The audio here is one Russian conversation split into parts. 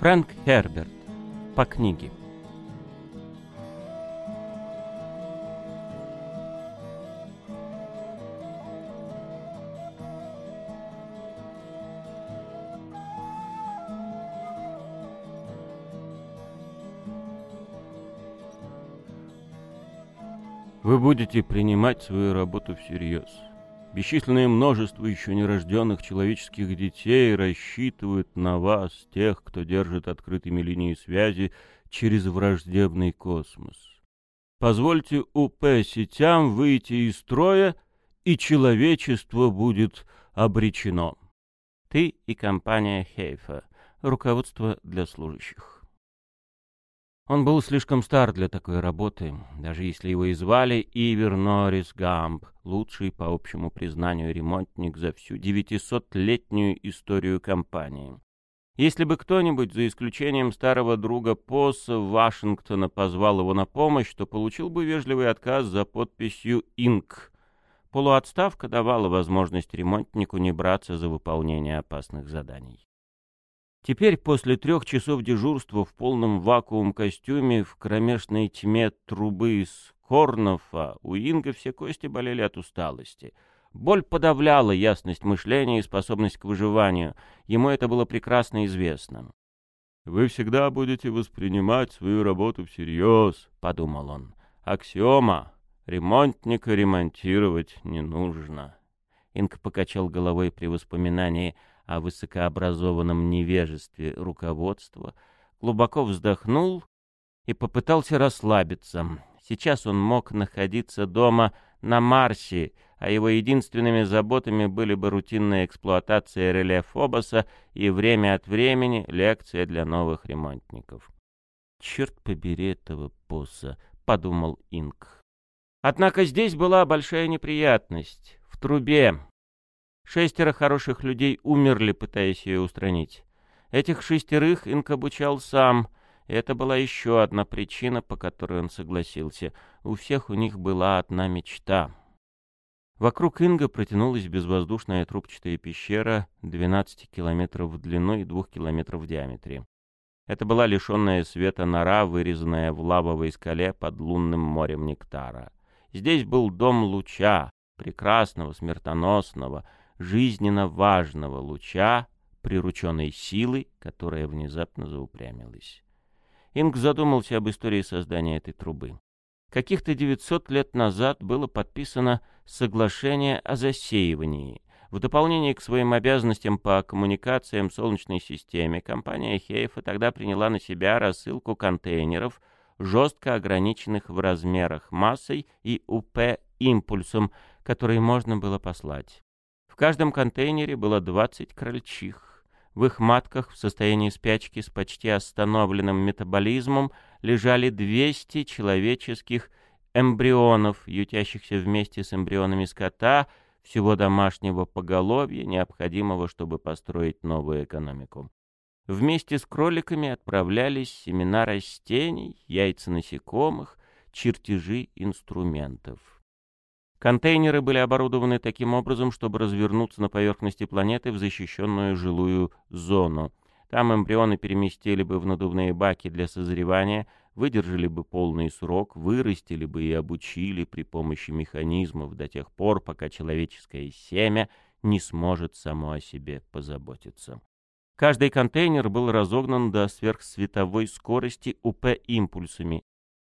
Фрэнк Херберт. По книге. Вы будете принимать свою работу всерьез. Бесчисленное множество еще нерожденных человеческих детей рассчитывают на вас, тех, кто держит открытыми линии связи через враждебный космос. Позвольте УП-сетям выйти из строя, и человечество будет обречено. Ты и компания Хейфа. Руководство для служащих. Он был слишком стар для такой работы, даже если его и звали Ивер Норрис Гамп, лучший, по общему признанию, ремонтник за всю 900-летнюю историю компании. Если бы кто-нибудь, за исключением старого друга Посса Вашингтона, позвал его на помощь, то получил бы вежливый отказ за подписью «Инк». Полуотставка давала возможность ремонтнику не браться за выполнение опасных заданий. Теперь, после трех часов дежурства в полном вакуум-костюме в кромешной тьме трубы из Корнофа, у Инга все кости болели от усталости. Боль подавляла ясность мышления и способность к выживанию. Ему это было прекрасно известно. «Вы всегда будете воспринимать свою работу всерьез», — подумал он. «Аксиома. Ремонтника ремонтировать не нужно». Инг покачал головой при воспоминании о высокообразованном невежестве руководства, глубоко вздохнул и попытался расслабиться. Сейчас он мог находиться дома на Марсе, а его единственными заботами были бы рутинная эксплуатация реле Фобоса и время от времени лекция для новых ремонтников. «Черт побери этого босса», — подумал Инк. Однако здесь была большая неприятность. В трубе, Шестеро хороших людей умерли, пытаясь ее устранить. Этих шестерых Инк обучал сам, и это была еще одна причина, по которой он согласился. У всех у них была одна мечта. Вокруг Инга протянулась безвоздушная трубчатая пещера 12 километров в длину и 2 километров в диаметре. Это была лишенная света нора, вырезанная в лавовой скале под лунным морем нектара. Здесь был дом луча, прекрасного, смертоносного, жизненно важного луча, прирученной силы, которая внезапно заупрямилась. Инг задумался об истории создания этой трубы. Каких-то 900 лет назад было подписано соглашение о засеивании. В дополнение к своим обязанностям по коммуникациям в Солнечной системе, компания Хейфа тогда приняла на себя рассылку контейнеров, жестко ограниченных в размерах массой и УП-импульсом, которые можно было послать. В каждом контейнере было 20 крольчих. В их матках в состоянии спячки с почти остановленным метаболизмом лежали 200 человеческих эмбрионов, ютящихся вместе с эмбрионами скота, всего домашнего поголовья, необходимого, чтобы построить новую экономику. Вместе с кроликами отправлялись семена растений, яйца насекомых, чертежи инструментов. Контейнеры были оборудованы таким образом, чтобы развернуться на поверхности планеты в защищенную жилую зону. Там эмбрионы переместили бы в надувные баки для созревания, выдержали бы полный срок, вырастили бы и обучили при помощи механизмов до тех пор, пока человеческое семя не сможет само о себе позаботиться. Каждый контейнер был разогнан до сверхсветовой скорости УП-импульсами.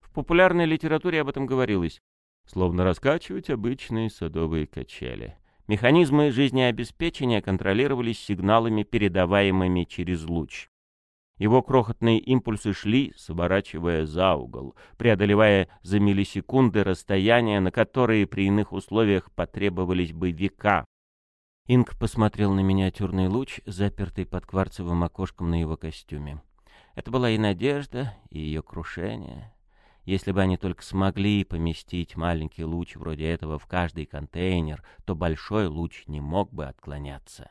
В популярной литературе об этом говорилось словно раскачивать обычные садовые качели. Механизмы жизнеобеспечения контролировались сигналами, передаваемыми через луч. Его крохотные импульсы шли, сворачивая за угол, преодолевая за миллисекунды расстояния, на которые при иных условиях потребовались бы века. Инг посмотрел на миниатюрный луч, запертый под кварцевым окошком на его костюме. Это была и надежда, и ее крушение, если бы они только смогли поместить маленький луч вроде этого в каждый контейнер, то большой луч не мог бы отклоняться.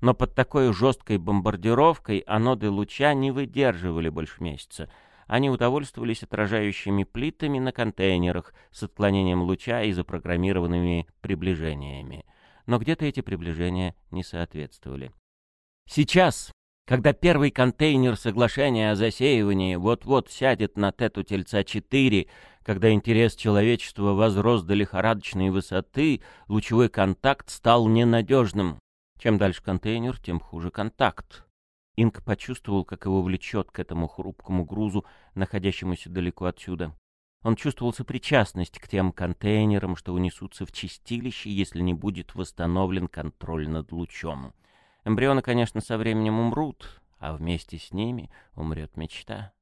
Но под такой жесткой бомбардировкой аноды луча не выдерживали больше месяца. Они удовольствовались отражающими плитами на контейнерах с отклонением луча и запрограммированными приближениями. Но где-то эти приближения не соответствовали. Сейчас Когда первый контейнер соглашения о засеивании вот-вот сядет на тету Тельца-4, когда интерес человечества возрос до лихорадочной высоты, лучевой контакт стал ненадежным. Чем дальше контейнер, тем хуже контакт. Инк почувствовал, как его влечет к этому хрупкому грузу, находящемуся далеко отсюда. Он чувствовал сопричастность к тем контейнерам, что унесутся в чистилище, если не будет восстановлен контроль над лучом. Эмбрионы, конечно, со временем умрут, а вместе с ними умрет мечта.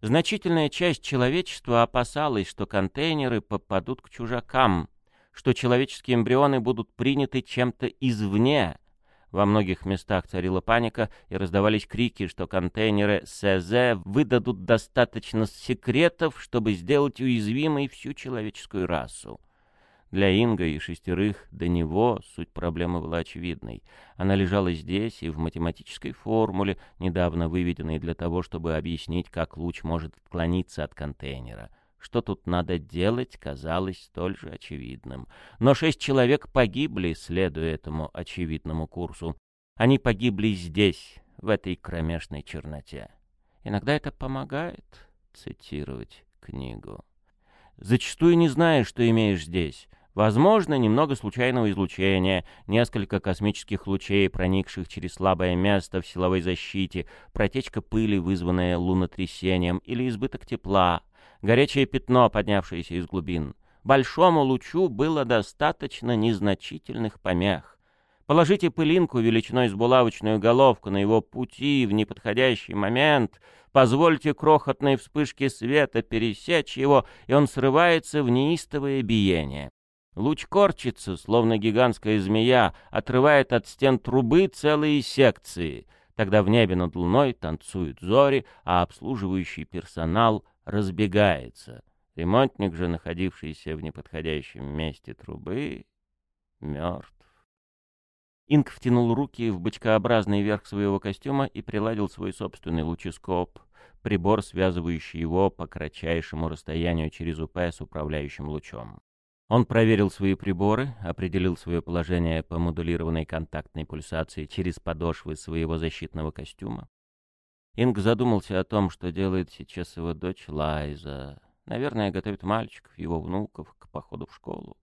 Значительная часть человечества опасалась, что контейнеры попадут к чужакам, что человеческие эмбрионы будут приняты чем-то извне. Во многих местах царила паника и раздавались крики, что контейнеры СЗ выдадут достаточно секретов, чтобы сделать уязвимой всю человеческую расу. Для Инга и шестерых до него суть проблемы была очевидной. Она лежала здесь и в математической формуле, недавно выведенной для того, чтобы объяснить, как луч может отклониться от контейнера. Что тут надо делать, казалось столь же очевидным. Но шесть человек погибли, следуя этому очевидному курсу. Они погибли здесь, в этой кромешной черноте. Иногда это помогает цитировать книгу. Зачастую не знаешь, что имеешь здесь. Возможно, немного случайного излучения, несколько космических лучей, проникших через слабое место в силовой защите, протечка пыли, вызванная лунотрясением, или избыток тепла, горячее пятно, поднявшееся из глубин. Большому лучу было достаточно незначительных помех. Положите пылинку величиной с булавочную головку на его пути в неподходящий момент, позвольте крохотной вспышке света пересечь его, и он срывается в неистовое биение. Луч корчится, словно гигантская змея, отрывает от стен трубы целые секции. Тогда в небе над луной танцуют зори, а обслуживающий персонал разбегается. Ремонтник же, находившийся в неподходящем месте трубы, мертв. Инк втянул руки в бочкообразный верх своего костюма и приладил свой собственный луческоп, прибор, связывающий его по кратчайшему расстоянию через УП с управляющим лучом. Он проверил свои приборы, определил свое положение по модулированной контактной пульсации через подошвы своего защитного костюма. Инг задумался о том, что делает сейчас его дочь Лайза. Наверное, готовит мальчиков, его внуков, к походу в школу.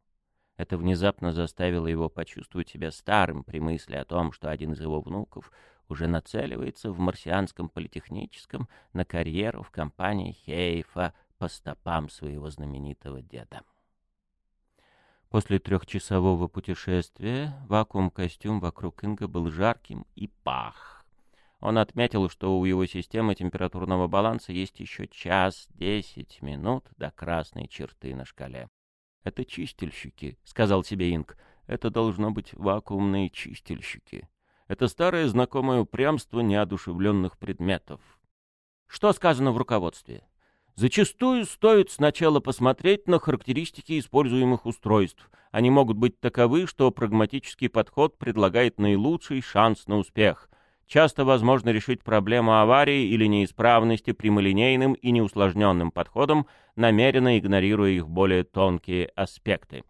Это внезапно заставило его почувствовать себя старым при мысли о том, что один из его внуков уже нацеливается в марсианском политехническом на карьеру в компании Хейфа по стопам своего знаменитого деда. После трехчасового путешествия вакуум-костюм вокруг Инга был жарким и пах. Он отметил, что у его системы температурного баланса есть еще час десять минут до красной черты на шкале. «Это чистильщики», — сказал себе Инг. «Это должно быть вакуумные чистильщики. Это старое знакомое упрямство неодушевленных предметов». Что сказано в руководстве? Зачастую стоит сначала посмотреть на характеристики используемых устройств. Они могут быть таковы, что прагматический подход предлагает наилучший шанс на успех. Часто возможно решить проблему аварии или неисправности прямолинейным и неусложненным подходом, намеренно игнорируя их более тонкие аспекты.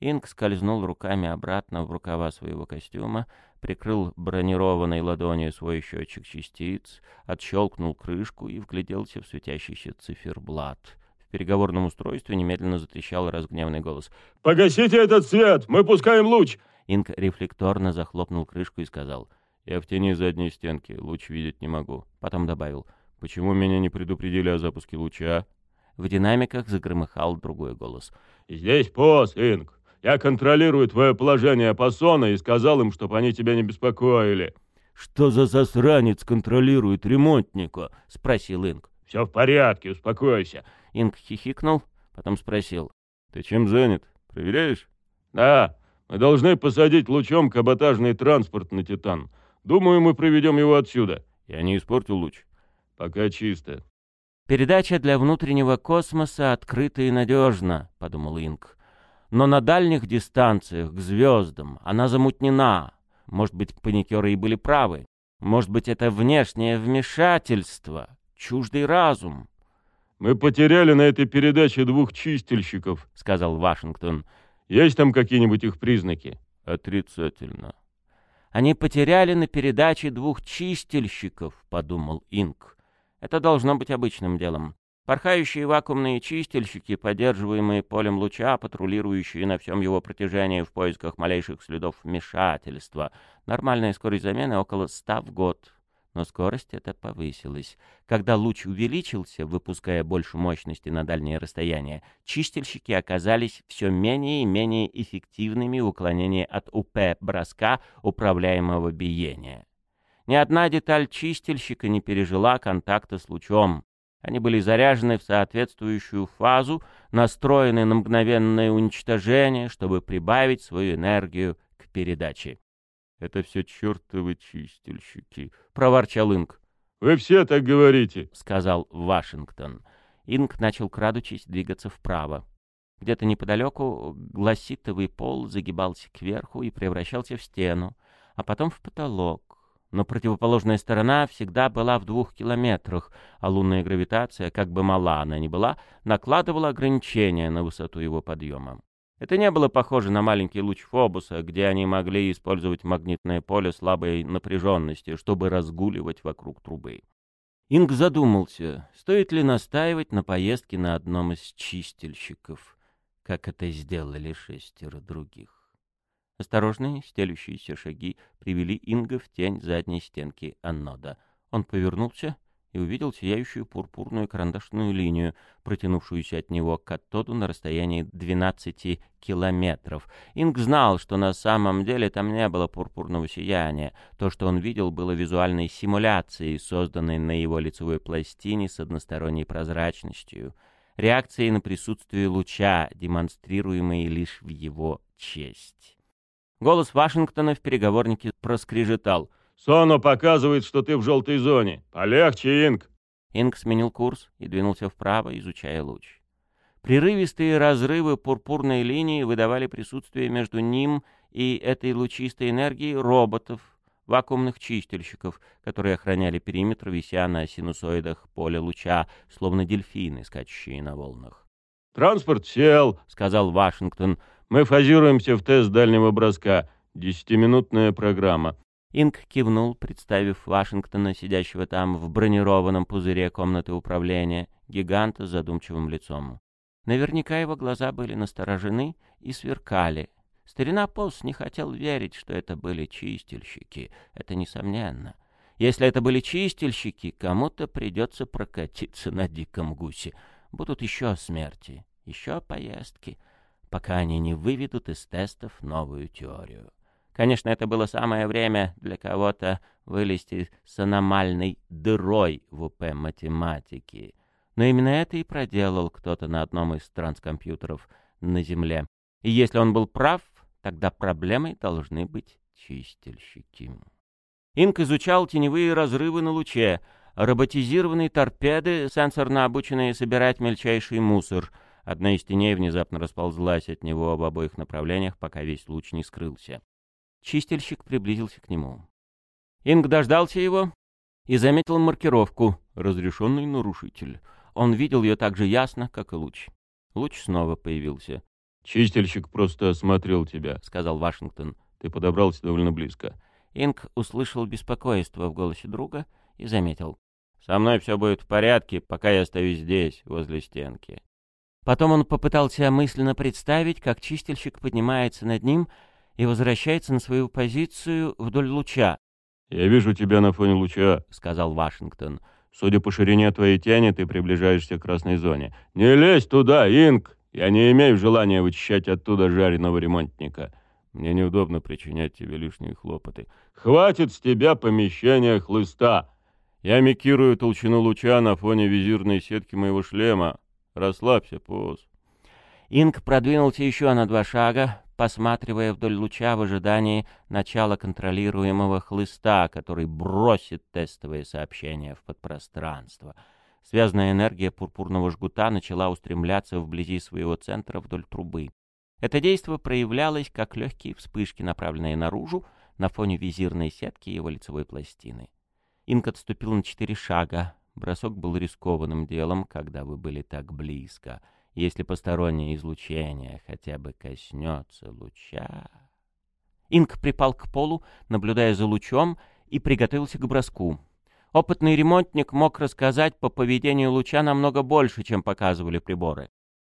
Инг скользнул руками обратно в рукава своего костюма, прикрыл бронированной ладонью свой счетчик частиц, отщелкнул крышку и вгляделся в светящийся циферблат. В переговорном устройстве немедленно затрещал разгневанный голос. «Погасите этот свет! Мы пускаем луч!» Инк рефлекторно захлопнул крышку и сказал. «Я в тени задней стенки, луч видеть не могу». Потом добавил. «Почему меня не предупредили о запуске луча?» В динамиках загромыхал другой голос. «Здесь пост, Инк. Я контролирую твое положение Пассона и сказал им, чтобы они тебя не беспокоили». «Что за засранец контролирует ремонтника?» — спросил Инг. «Все в порядке, успокойся». Инг хихикнул, потом спросил. «Ты чем занят? Проверяешь?» «Да, мы должны посадить лучом каботажный транспорт на Титан. Думаю, мы проведем его отсюда». «Я не испортил луч?» «Пока чисто». «Передача для внутреннего космоса открыта и надежна», — подумал Инг но на дальних дистанциях, к звездам, она замутнена. Может быть, паникеры и были правы. Может быть, это внешнее вмешательство, чуждый разум. «Мы потеряли на этой передаче двух чистильщиков», — сказал Вашингтон. «Есть там какие-нибудь их признаки?» «Отрицательно». Они потеряли на передаче двух чистильщиков, подумал Инк. Это должно быть обычным делом. Порхающие вакуумные чистильщики, поддерживаемые полем луча, патрулирующие на всем его протяжении в поисках малейших следов вмешательства. Нормальная скорость замены около 100 в год. Но скорость эта повысилась. Когда луч увеличился, выпуская больше мощности на дальние расстояния, чистильщики оказались все менее и менее эффективными в уклонении от УП-броска управляемого биения. Ни одна деталь чистильщика не пережила контакта с лучом. Они были заряжены в соответствующую фазу, настроены на мгновенное уничтожение, чтобы прибавить свою энергию к передаче. — Это все чертовы чистильщики, — проворчал Инг. — Вы все так говорите, — сказал Вашингтон. Инг начал, крадучись, двигаться вправо. Где-то неподалеку гласитовый пол загибался кверху и превращался в стену, а потом в потолок но противоположная сторона всегда была в двух километрах, а лунная гравитация, как бы мала она ни была, накладывала ограничения на высоту его подъема. Это не было похоже на маленький луч Фобуса, где они могли использовать магнитное поле слабой напряженности, чтобы разгуливать вокруг трубы. Инг задумался, стоит ли настаивать на поездке на одном из чистильщиков, как это сделали шестеро других. Осторожные, стелющиеся шаги привели Инга в тень задней стенки аннода. Он повернулся и увидел сияющую пурпурную карандашную линию, протянувшуюся от него к катоду на расстоянии 12 километров. Инг знал, что на самом деле там не было пурпурного сияния. То, что он видел, было визуальной симуляцией, созданной на его лицевой пластине с односторонней прозрачностью, реакцией на присутствие луча, демонстрируемой лишь в его честь. Голос Вашингтона в переговорнике проскрежетал. «Соно показывает, что ты в желтой зоне. Полегче, Инг!» Инг сменил курс и двинулся вправо, изучая луч. Прерывистые разрывы пурпурной линии выдавали присутствие между ним и этой лучистой энергией роботов, вакуумных чистильщиков, которые охраняли периметр, вися на синусоидах поля луча, словно дельфины, скачущие на волнах. «Транспорт сел», — сказал Вашингтон. Мы фазируемся в тест дальнего броска. Десятиминутная программа». Инг кивнул, представив Вашингтона, сидящего там в бронированном пузыре комнаты управления, гиганта с задумчивым лицом. Наверняка его глаза были насторожены и сверкали. Старина Полс не хотел верить, что это были чистильщики. Это несомненно. Если это были чистильщики, кому-то придется прокатиться на диком гусе. Будут еще смерти, еще поездки пока они не выведут из тестов новую теорию. Конечно, это было самое время для кого-то вылезти с аномальной дырой в УП математики. Но именно это и проделал кто-то на одном из транскомпьютеров на Земле. И если он был прав, тогда проблемой должны быть чистильщики. Инк изучал теневые разрывы на луче, роботизированные торпеды, сенсорно обученные собирать мельчайший мусор — Одна из теней внезапно расползлась от него в обоих направлениях, пока весь луч не скрылся. Чистильщик приблизился к нему. Инг дождался его и заметил маркировку «Разрешенный нарушитель». Он видел ее так же ясно, как и луч. Луч снова появился. «Чистильщик просто осмотрел тебя», — сказал Вашингтон. «Ты подобрался довольно близко». Инг услышал беспокойство в голосе друга и заметил. «Со мной все будет в порядке, пока я остаюсь здесь, возле стенки. Потом он попытался мысленно представить, как чистильщик поднимается над ним и возвращается на свою позицию вдоль луча. «Я вижу тебя на фоне луча», — сказал Вашингтон. «Судя по ширине твоей тени, ты приближаешься к красной зоне. Не лезь туда, Инк! Я не имею желания вычищать оттуда жареного ремонтника. Мне неудобно причинять тебе лишние хлопоты. Хватит с тебя помещения хлыста!» Я микирую толщину луча на фоне визирной сетки моего шлема. Расслабься, Поз. Инг продвинулся еще на два шага, посматривая вдоль луча в ожидании начала контролируемого хлыста, который бросит тестовые сообщения в подпространство. Связанная энергия пурпурного жгута начала устремляться вблизи своего центра вдоль трубы. Это действие проявлялось как легкие вспышки, направленные наружу, на фоне визирной сетки его лицевой пластины. Инк отступил на четыре шага, Бросок был рискованным делом, когда вы были так близко. Если постороннее излучение хотя бы коснется луча... Инк припал к полу, наблюдая за лучом, и приготовился к броску. Опытный ремонтник мог рассказать по поведению луча намного больше, чем показывали приборы.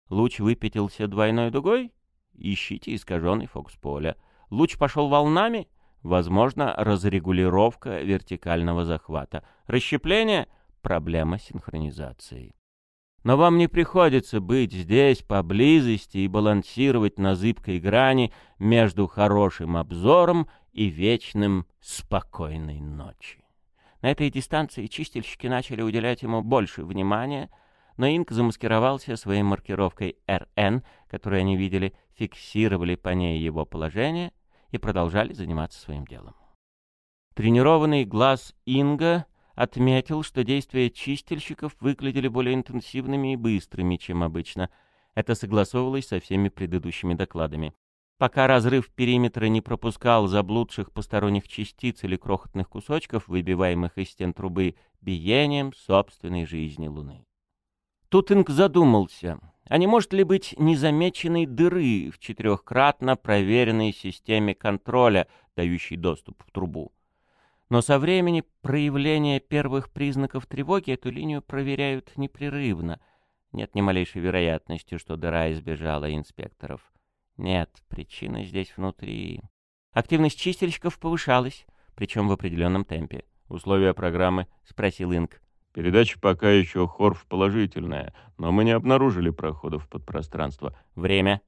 Луч выпятился двойной дугой? Ищите искаженный фокус поля. Луч пошел волнами? Возможно, разрегулировка вертикального захвата. Расщепление — проблема синхронизации. Но вам не приходится быть здесь, поблизости, и балансировать на зыбкой грани между хорошим обзором и вечным спокойной ночи. На этой дистанции чистильщики начали уделять ему больше внимания, но Инк замаскировался своей маркировкой «РН», которую они видели, фиксировали по ней его положение и продолжали заниматься своим делом. Тренированный глаз Инга отметил, что действия чистильщиков выглядели более интенсивными и быстрыми, чем обычно. Это согласовывалось со всеми предыдущими докладами. Пока разрыв периметра не пропускал заблудших посторонних частиц или крохотных кусочков, выбиваемых из стен трубы, биением собственной жизни Луны. Тут Инг задумался, а не может ли быть незамеченной дыры в четырехкратно проверенной системе контроля, дающей доступ в трубу? Но со времени проявления первых признаков тревоги эту линию проверяют непрерывно. Нет ни малейшей вероятности, что дыра избежала инспекторов. Нет, причина здесь внутри. Активность чистильщиков повышалась, причем в определенном темпе. «Условия программы?» — спросил Инк. «Передача пока еще хорф положительная, но мы не обнаружили проходов под пространство. Время?»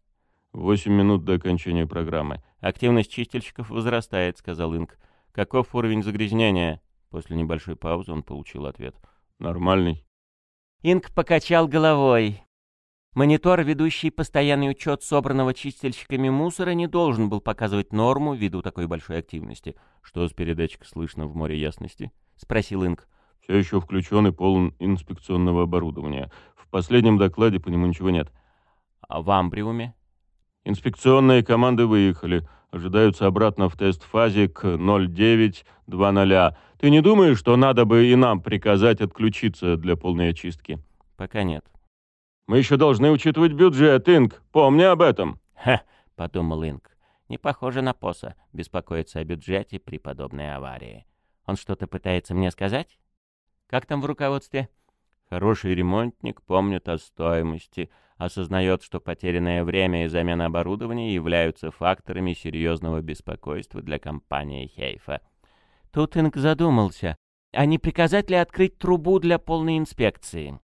«Восемь минут до окончания программы». «Активность чистильщиков возрастает», — сказал Инк. «Каков уровень загрязнения?» После небольшой паузы он получил ответ. «Нормальный». Инк покачал головой. Монитор, ведущий постоянный учет собранного чистильщиками мусора, не должен был показывать норму ввиду такой большой активности. «Что с передатчика слышно в море ясности?» — спросил Инк. «Все еще включен и полон инспекционного оборудования. В последнем докладе по нему ничего нет». «А в Амбриуме?» «Инспекционные команды выехали. Ожидаются обратно в тест-фазе к 0920. Ты не думаешь, что надо бы и нам приказать отключиться для полной очистки?» «Пока нет». Мы еще должны учитывать бюджет, Инг. Помни об этом. Ха, подумал Инг. Не похоже на Поса беспокоиться о бюджете при подобной аварии. Он что-то пытается мне сказать? Как там в руководстве? Хороший ремонтник помнит о стоимости, осознает, что потерянное время и замена оборудования являются факторами серьезного беспокойства для компании Хейфа. Тут Инг задумался, а не приказать ли открыть трубу для полной инспекции?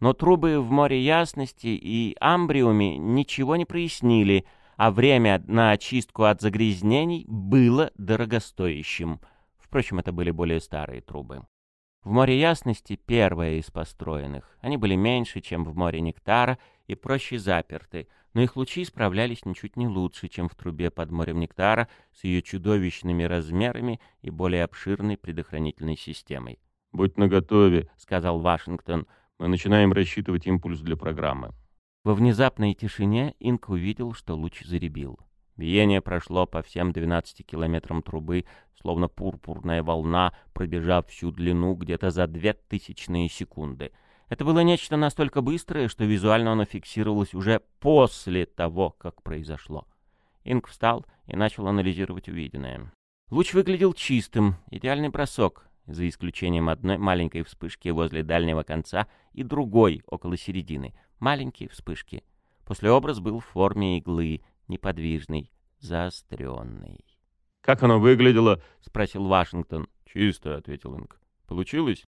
Но трубы в море ясности и амбриуме ничего не прояснили, а время на очистку от загрязнений было дорогостоящим. Впрочем, это были более старые трубы. В море ясности первая из построенных. Они были меньше, чем в море нектара, и проще заперты, но их лучи справлялись ничуть не лучше, чем в трубе под морем нектара с ее чудовищными размерами и более обширной предохранительной системой. «Будь наготове», — сказал Вашингтон, — мы начинаем рассчитывать импульс для программы. Во внезапной тишине Инк увидел, что луч заребил. Биение прошло по всем 12 километрам трубы, словно пурпурная волна, пробежав всю длину где-то за две тысячные секунды. Это было нечто настолько быстрое, что визуально оно фиксировалось уже после того, как произошло. Инк встал и начал анализировать увиденное. Луч выглядел чистым, идеальный бросок, за исключением одной маленькой вспышки возле дальнего конца и другой около середины. Маленькие вспышки. После образ был в форме иглы, неподвижный, заостренный. «Как оно выглядело?» — спросил Вашингтон. «Чисто», — ответил Инг. «Получилось?»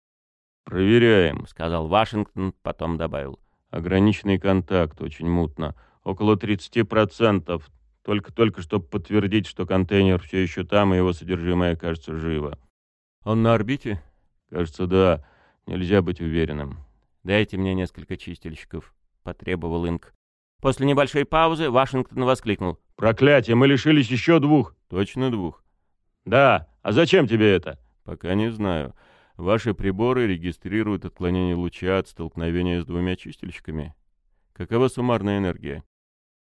«Проверяем», — сказал Вашингтон, потом добавил. «Ограниченный контакт, очень мутно. Около 30%. Только-только, чтобы подтвердить, что контейнер все еще там, и его содержимое кажется живо». Он на орбите? Кажется, да. Нельзя быть уверенным. Дайте мне несколько чистильщиков, потребовал Инк. После небольшой паузы Вашингтон воскликнул. Проклятие, мы лишились еще двух. Точно двух? Да. А зачем тебе это? Пока не знаю. Ваши приборы регистрируют отклонение луча от столкновения с двумя чистильщиками. Какова суммарная энергия?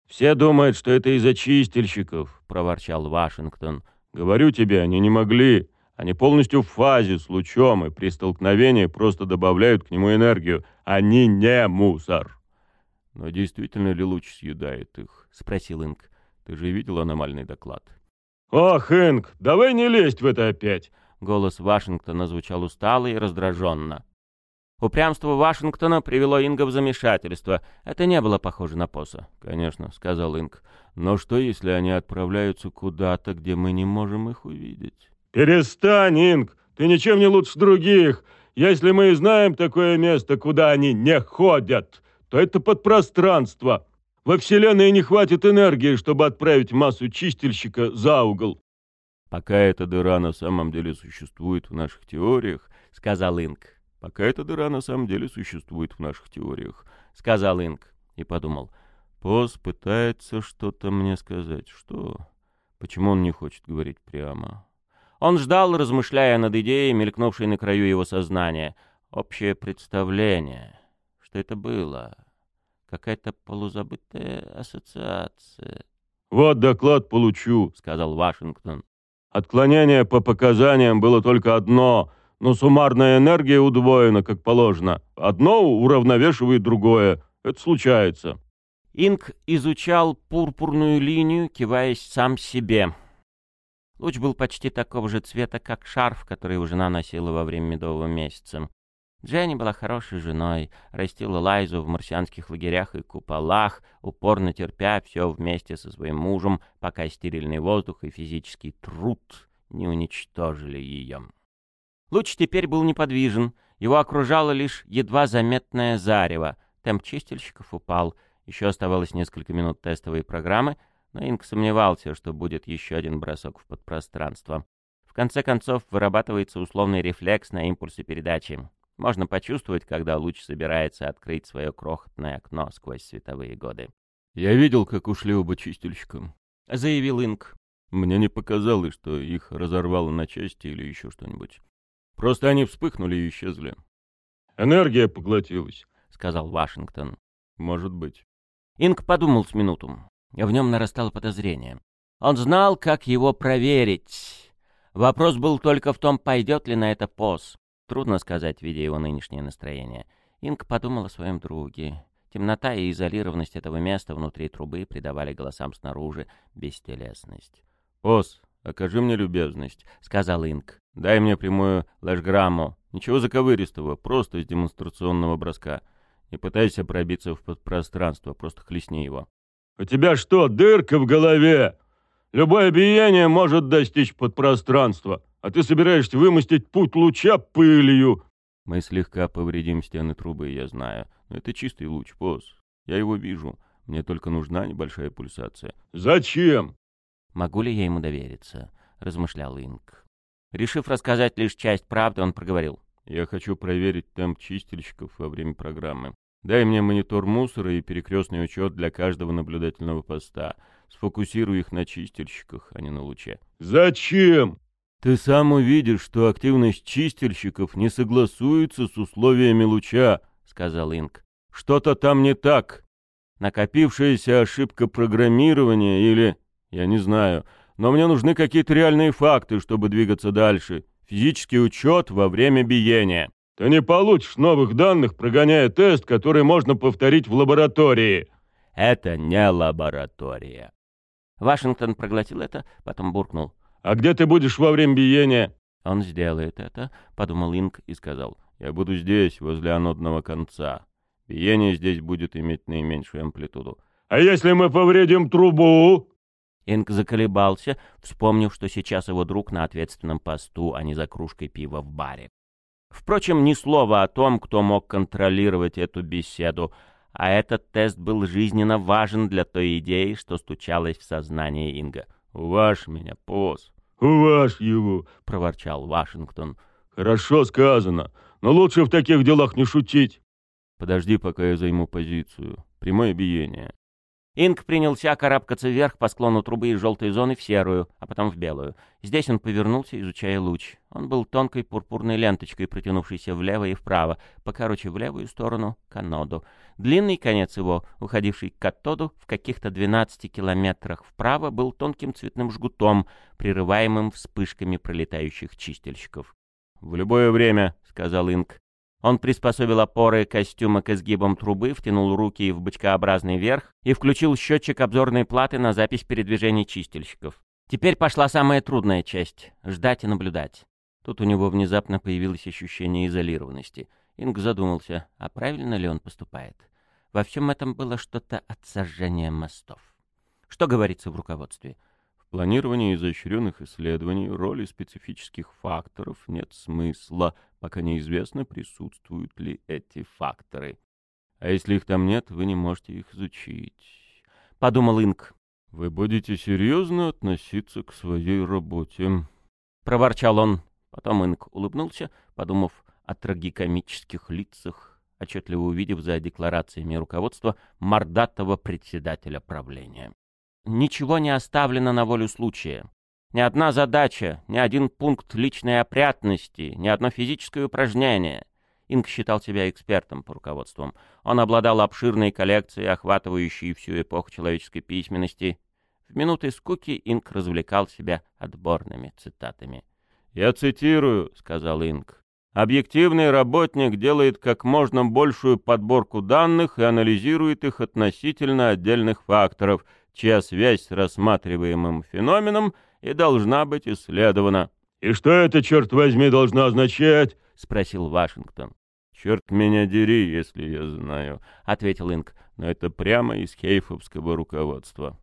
Все думают, что это из-за чистильщиков, проворчал Вашингтон. Говорю тебе, они не могли. Они полностью в фазе с лучом и при столкновении просто добавляют к нему энергию. Они не мусор. Но действительно ли луч съедает их? Спросил Инк. Ты же видел аномальный доклад? «Ох, Инг, давай не лезть в это опять!» Голос Вашингтона звучал устало и раздраженно. Упрямство Вашингтона привело Инга в замешательство. Это не было похоже на Поса. «Конечно», — сказал Инг. «Но что, если они отправляются куда-то, где мы не можем их увидеть?» «Перестань, Инг! Ты ничем не лучше других! Если мы знаем такое место, куда они не ходят, то это подпространство. Во Вселенной не хватит энергии, чтобы отправить массу чистильщика за угол». «Пока эта дыра на самом деле существует в наших теориях», — сказал Инг. Пока эта дыра на самом деле существует в наших теориях, — сказал Инг. И подумал, Поз пытается что-то мне сказать. Что? Почему он не хочет говорить прямо? Он ждал, размышляя над идеей, мелькнувшей на краю его сознания. Общее представление. Что это было? Какая-то полузабытая ассоциация. «Вот доклад получу», — сказал Вашингтон. «Отклонение по показаниям было только одно — но суммарная энергия удвоена, как положено. Одно уравновешивает другое. Это случается. Инк изучал пурпурную линию, киваясь сам себе. Луч был почти такого же цвета, как шарф, который его жена носила во время медового месяца. Дженни была хорошей женой, растила Лайзу в марсианских лагерях и куполах, упорно терпя все вместе со своим мужем, пока стерильный воздух и физический труд не уничтожили ее. Луч теперь был неподвижен, его окружало лишь едва заметное зарево. Темп чистильщиков упал, еще оставалось несколько минут тестовой программы, но Инк сомневался, что будет еще один бросок в подпространство. В конце концов, вырабатывается условный рефлекс на импульсы передачи. Можно почувствовать, когда луч собирается открыть свое крохотное окно сквозь световые годы. «Я видел, как ушли оба чистильщика», — заявил Инк. «Мне не показалось, что их разорвало на части или еще что-нибудь. Просто они вспыхнули и исчезли. «Энергия поглотилась», — сказал Вашингтон. «Может быть». Инг подумал с минуту. В нем нарастало подозрение. Он знал, как его проверить. Вопрос был только в том, пойдет ли на это поз. Трудно сказать, видя его нынешнее настроение. Инг подумал о своем друге. Темнота и изолированность этого места внутри трубы придавали голосам снаружи бестелесность. «Поз, окажи мне любезность», — сказал Инг. Дай мне прямую лэшграмму. Ничего заковыристого, просто из демонстрационного броска. Не пытайся пробиться в подпространство, просто хлестни его. «У тебя что, дырка в голове? Любое биение может достичь подпространства, а ты собираешься вымостить путь луча пылью». Мы слегка повредим стены трубы, я знаю. Но это чистый луч, босс. Я его вижу. Мне только нужна небольшая пульсация. «Зачем?» «Могу ли я ему довериться?» — размышлял Инк. Решив рассказать лишь часть правды, он проговорил. «Я хочу проверить темп чистильщиков во время программы. Дай мне монитор мусора и перекрестный учет для каждого наблюдательного поста. Сфокусируй их на чистильщиках, а не на луче». «Зачем?» «Ты сам увидишь, что активность чистильщиков не согласуется с условиями луча», — сказал Инк. «Что-то там не так. Накопившаяся ошибка программирования или... Я не знаю. Но мне нужны какие-то реальные факты, чтобы двигаться дальше. Физический учет во время биения. Ты не получишь новых данных, прогоняя тест, который можно повторить в лаборатории. Это не лаборатория. Вашингтон проглотил это, потом буркнул. А где ты будешь во время биения? Он сделает это, подумал Инк и сказал. Я буду здесь, возле анодного конца. Биение здесь будет иметь наименьшую амплитуду. А если мы повредим трубу? Инк заколебался, вспомнив, что сейчас его друг на ответственном посту, а не за кружкой пива в баре. Впрочем, ни слова о том, кто мог контролировать эту беседу, а этот тест был жизненно важен для той идеи, что стучалась в сознании Инга. «Уваж меня, пос!» «Уваж его!» — проворчал Вашингтон. «Хорошо сказано, но лучше в таких делах не шутить!» «Подожди, пока я займу позицию. Прямое биение. Инк принялся карабкаться вверх по склону трубы из желтой зоны в серую, а потом в белую. Здесь он повернулся, изучая луч. Он был тонкой пурпурной ленточкой, протянувшейся влево и вправо, покороче в левую сторону, к аноду. Длинный конец его, уходивший к катоду, в каких-то 12 километрах вправо, был тонким цветным жгутом, прерываемым вспышками пролетающих чистильщиков. «В любое время», — сказал Инк. Он приспособил опоры костюма к изгибам трубы, втянул руки в бочкообразный верх и включил счетчик обзорной платы на запись передвижений чистильщиков. Теперь пошла самая трудная часть — ждать и наблюдать. Тут у него внезапно появилось ощущение изолированности. Инг задумался, а правильно ли он поступает. Во всем этом было что-то от сожжения мостов. Что говорится в руководстве? Планировании изощренных исследований роли специфических факторов нет смысла, пока неизвестно, присутствуют ли эти факторы. А если их там нет, вы не можете их изучить. Подумал Инг. Вы будете серьезно относиться к своей работе. Проворчал он. Потом Инг улыбнулся, подумав о трагикомических лицах, отчетливо увидев за декларациями руководства мордатого председателя правления. Ничего не оставлено на волю случая. Ни одна задача, ни один пункт личной опрятности, ни одно физическое упражнение. Инг считал себя экспертом по руководствам. Он обладал обширной коллекцией, охватывающей всю эпоху человеческой письменности. В минуты скуки Инг развлекал себя отборными цитатами. «Я цитирую», — сказал Инг. «Объективный работник делает как можно большую подборку данных и анализирует их относительно отдельных факторов, чья связь с рассматриваемым феноменом и должна быть исследована». «И что это, черт возьми, должно означать?» — спросил Вашингтон. «Черт меня дери, если я знаю», — ответил Инк, «но это прямо из хейфовского руководства».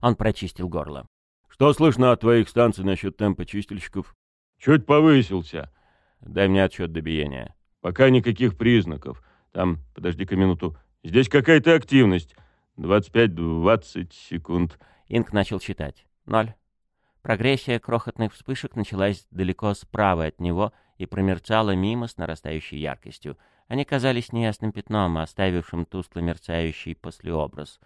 Он прочистил горло. «Что слышно от твоих станций насчет темпа чистильщиков?» «Чуть повысился». «Дай мне отчет до биения». «Пока никаких признаков. Там, подожди-ка минуту, здесь какая-то активность. 25-20 секунд». Инк начал считать. Ноль. Прогрессия крохотных вспышек началась далеко справа от него — и промерцала мимо с нарастающей яркостью. Они казались неясным пятном, оставившим тускло мерцающий послеобраз.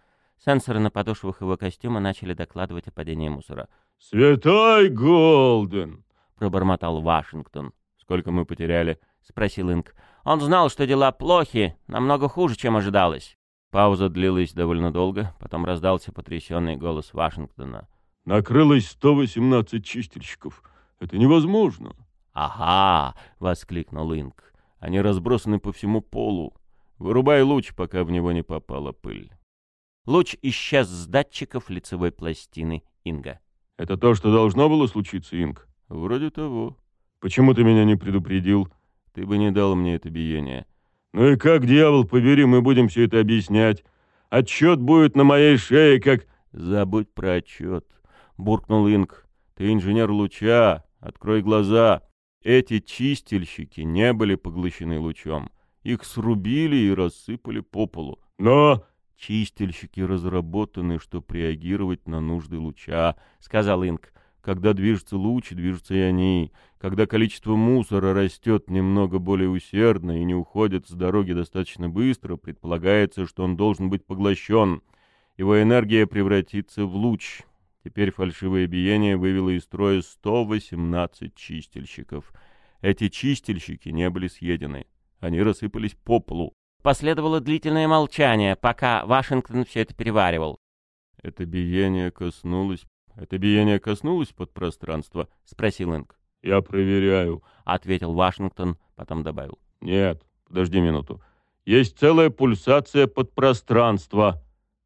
Сенсоры на подошвах его костюма начали докладывать о падении мусора. «Святой Голден!» — пробормотал Вашингтон. «Сколько мы потеряли?» — спросил Инк. Он знал, что дела плохи, намного хуже, чем ожидалось. Пауза длилась довольно долго, потом раздался потрясенный голос Вашингтона. «Накрылось 118 чистильщиков. Это невозможно!» «Ага!» — воскликнул Инк. «Они разбросаны по всему полу. Вырубай луч, пока в него не попала пыль». Луч исчез с датчиков лицевой пластины Инга. «Это то, что должно было случиться, Инг?» «Вроде того». «Почему ты меня не предупредил?» «Ты бы не дал мне это биение». «Ну и как, дьявол, побери, мы будем все это объяснять? Отчет будет на моей шее, как...» «Забудь про отчет», — буркнул Инг. «Ты инженер луча. Открой глаза». Эти чистильщики не были поглощены лучом. Их срубили и рассыпали по полу. Но чистильщики разработаны, чтобы реагировать на нужды луча, — сказал Инк. Когда движется луч, движутся и они. Когда количество мусора растет немного более усердно и не уходит с дороги достаточно быстро, предполагается, что он должен быть поглощен. Его энергия превратится в луч. Теперь фальшивое биение вывело из строя 118 чистильщиков. Эти чистильщики не были съедены. Они рассыпались по полу. Последовало длительное молчание, пока Вашингтон все это переваривал. «Это биение коснулось... Это биение коснулось подпространства?» — спросил Инг. «Я проверяю», — ответил Вашингтон, потом добавил. «Нет, подожди минуту. Есть целая пульсация подпространства.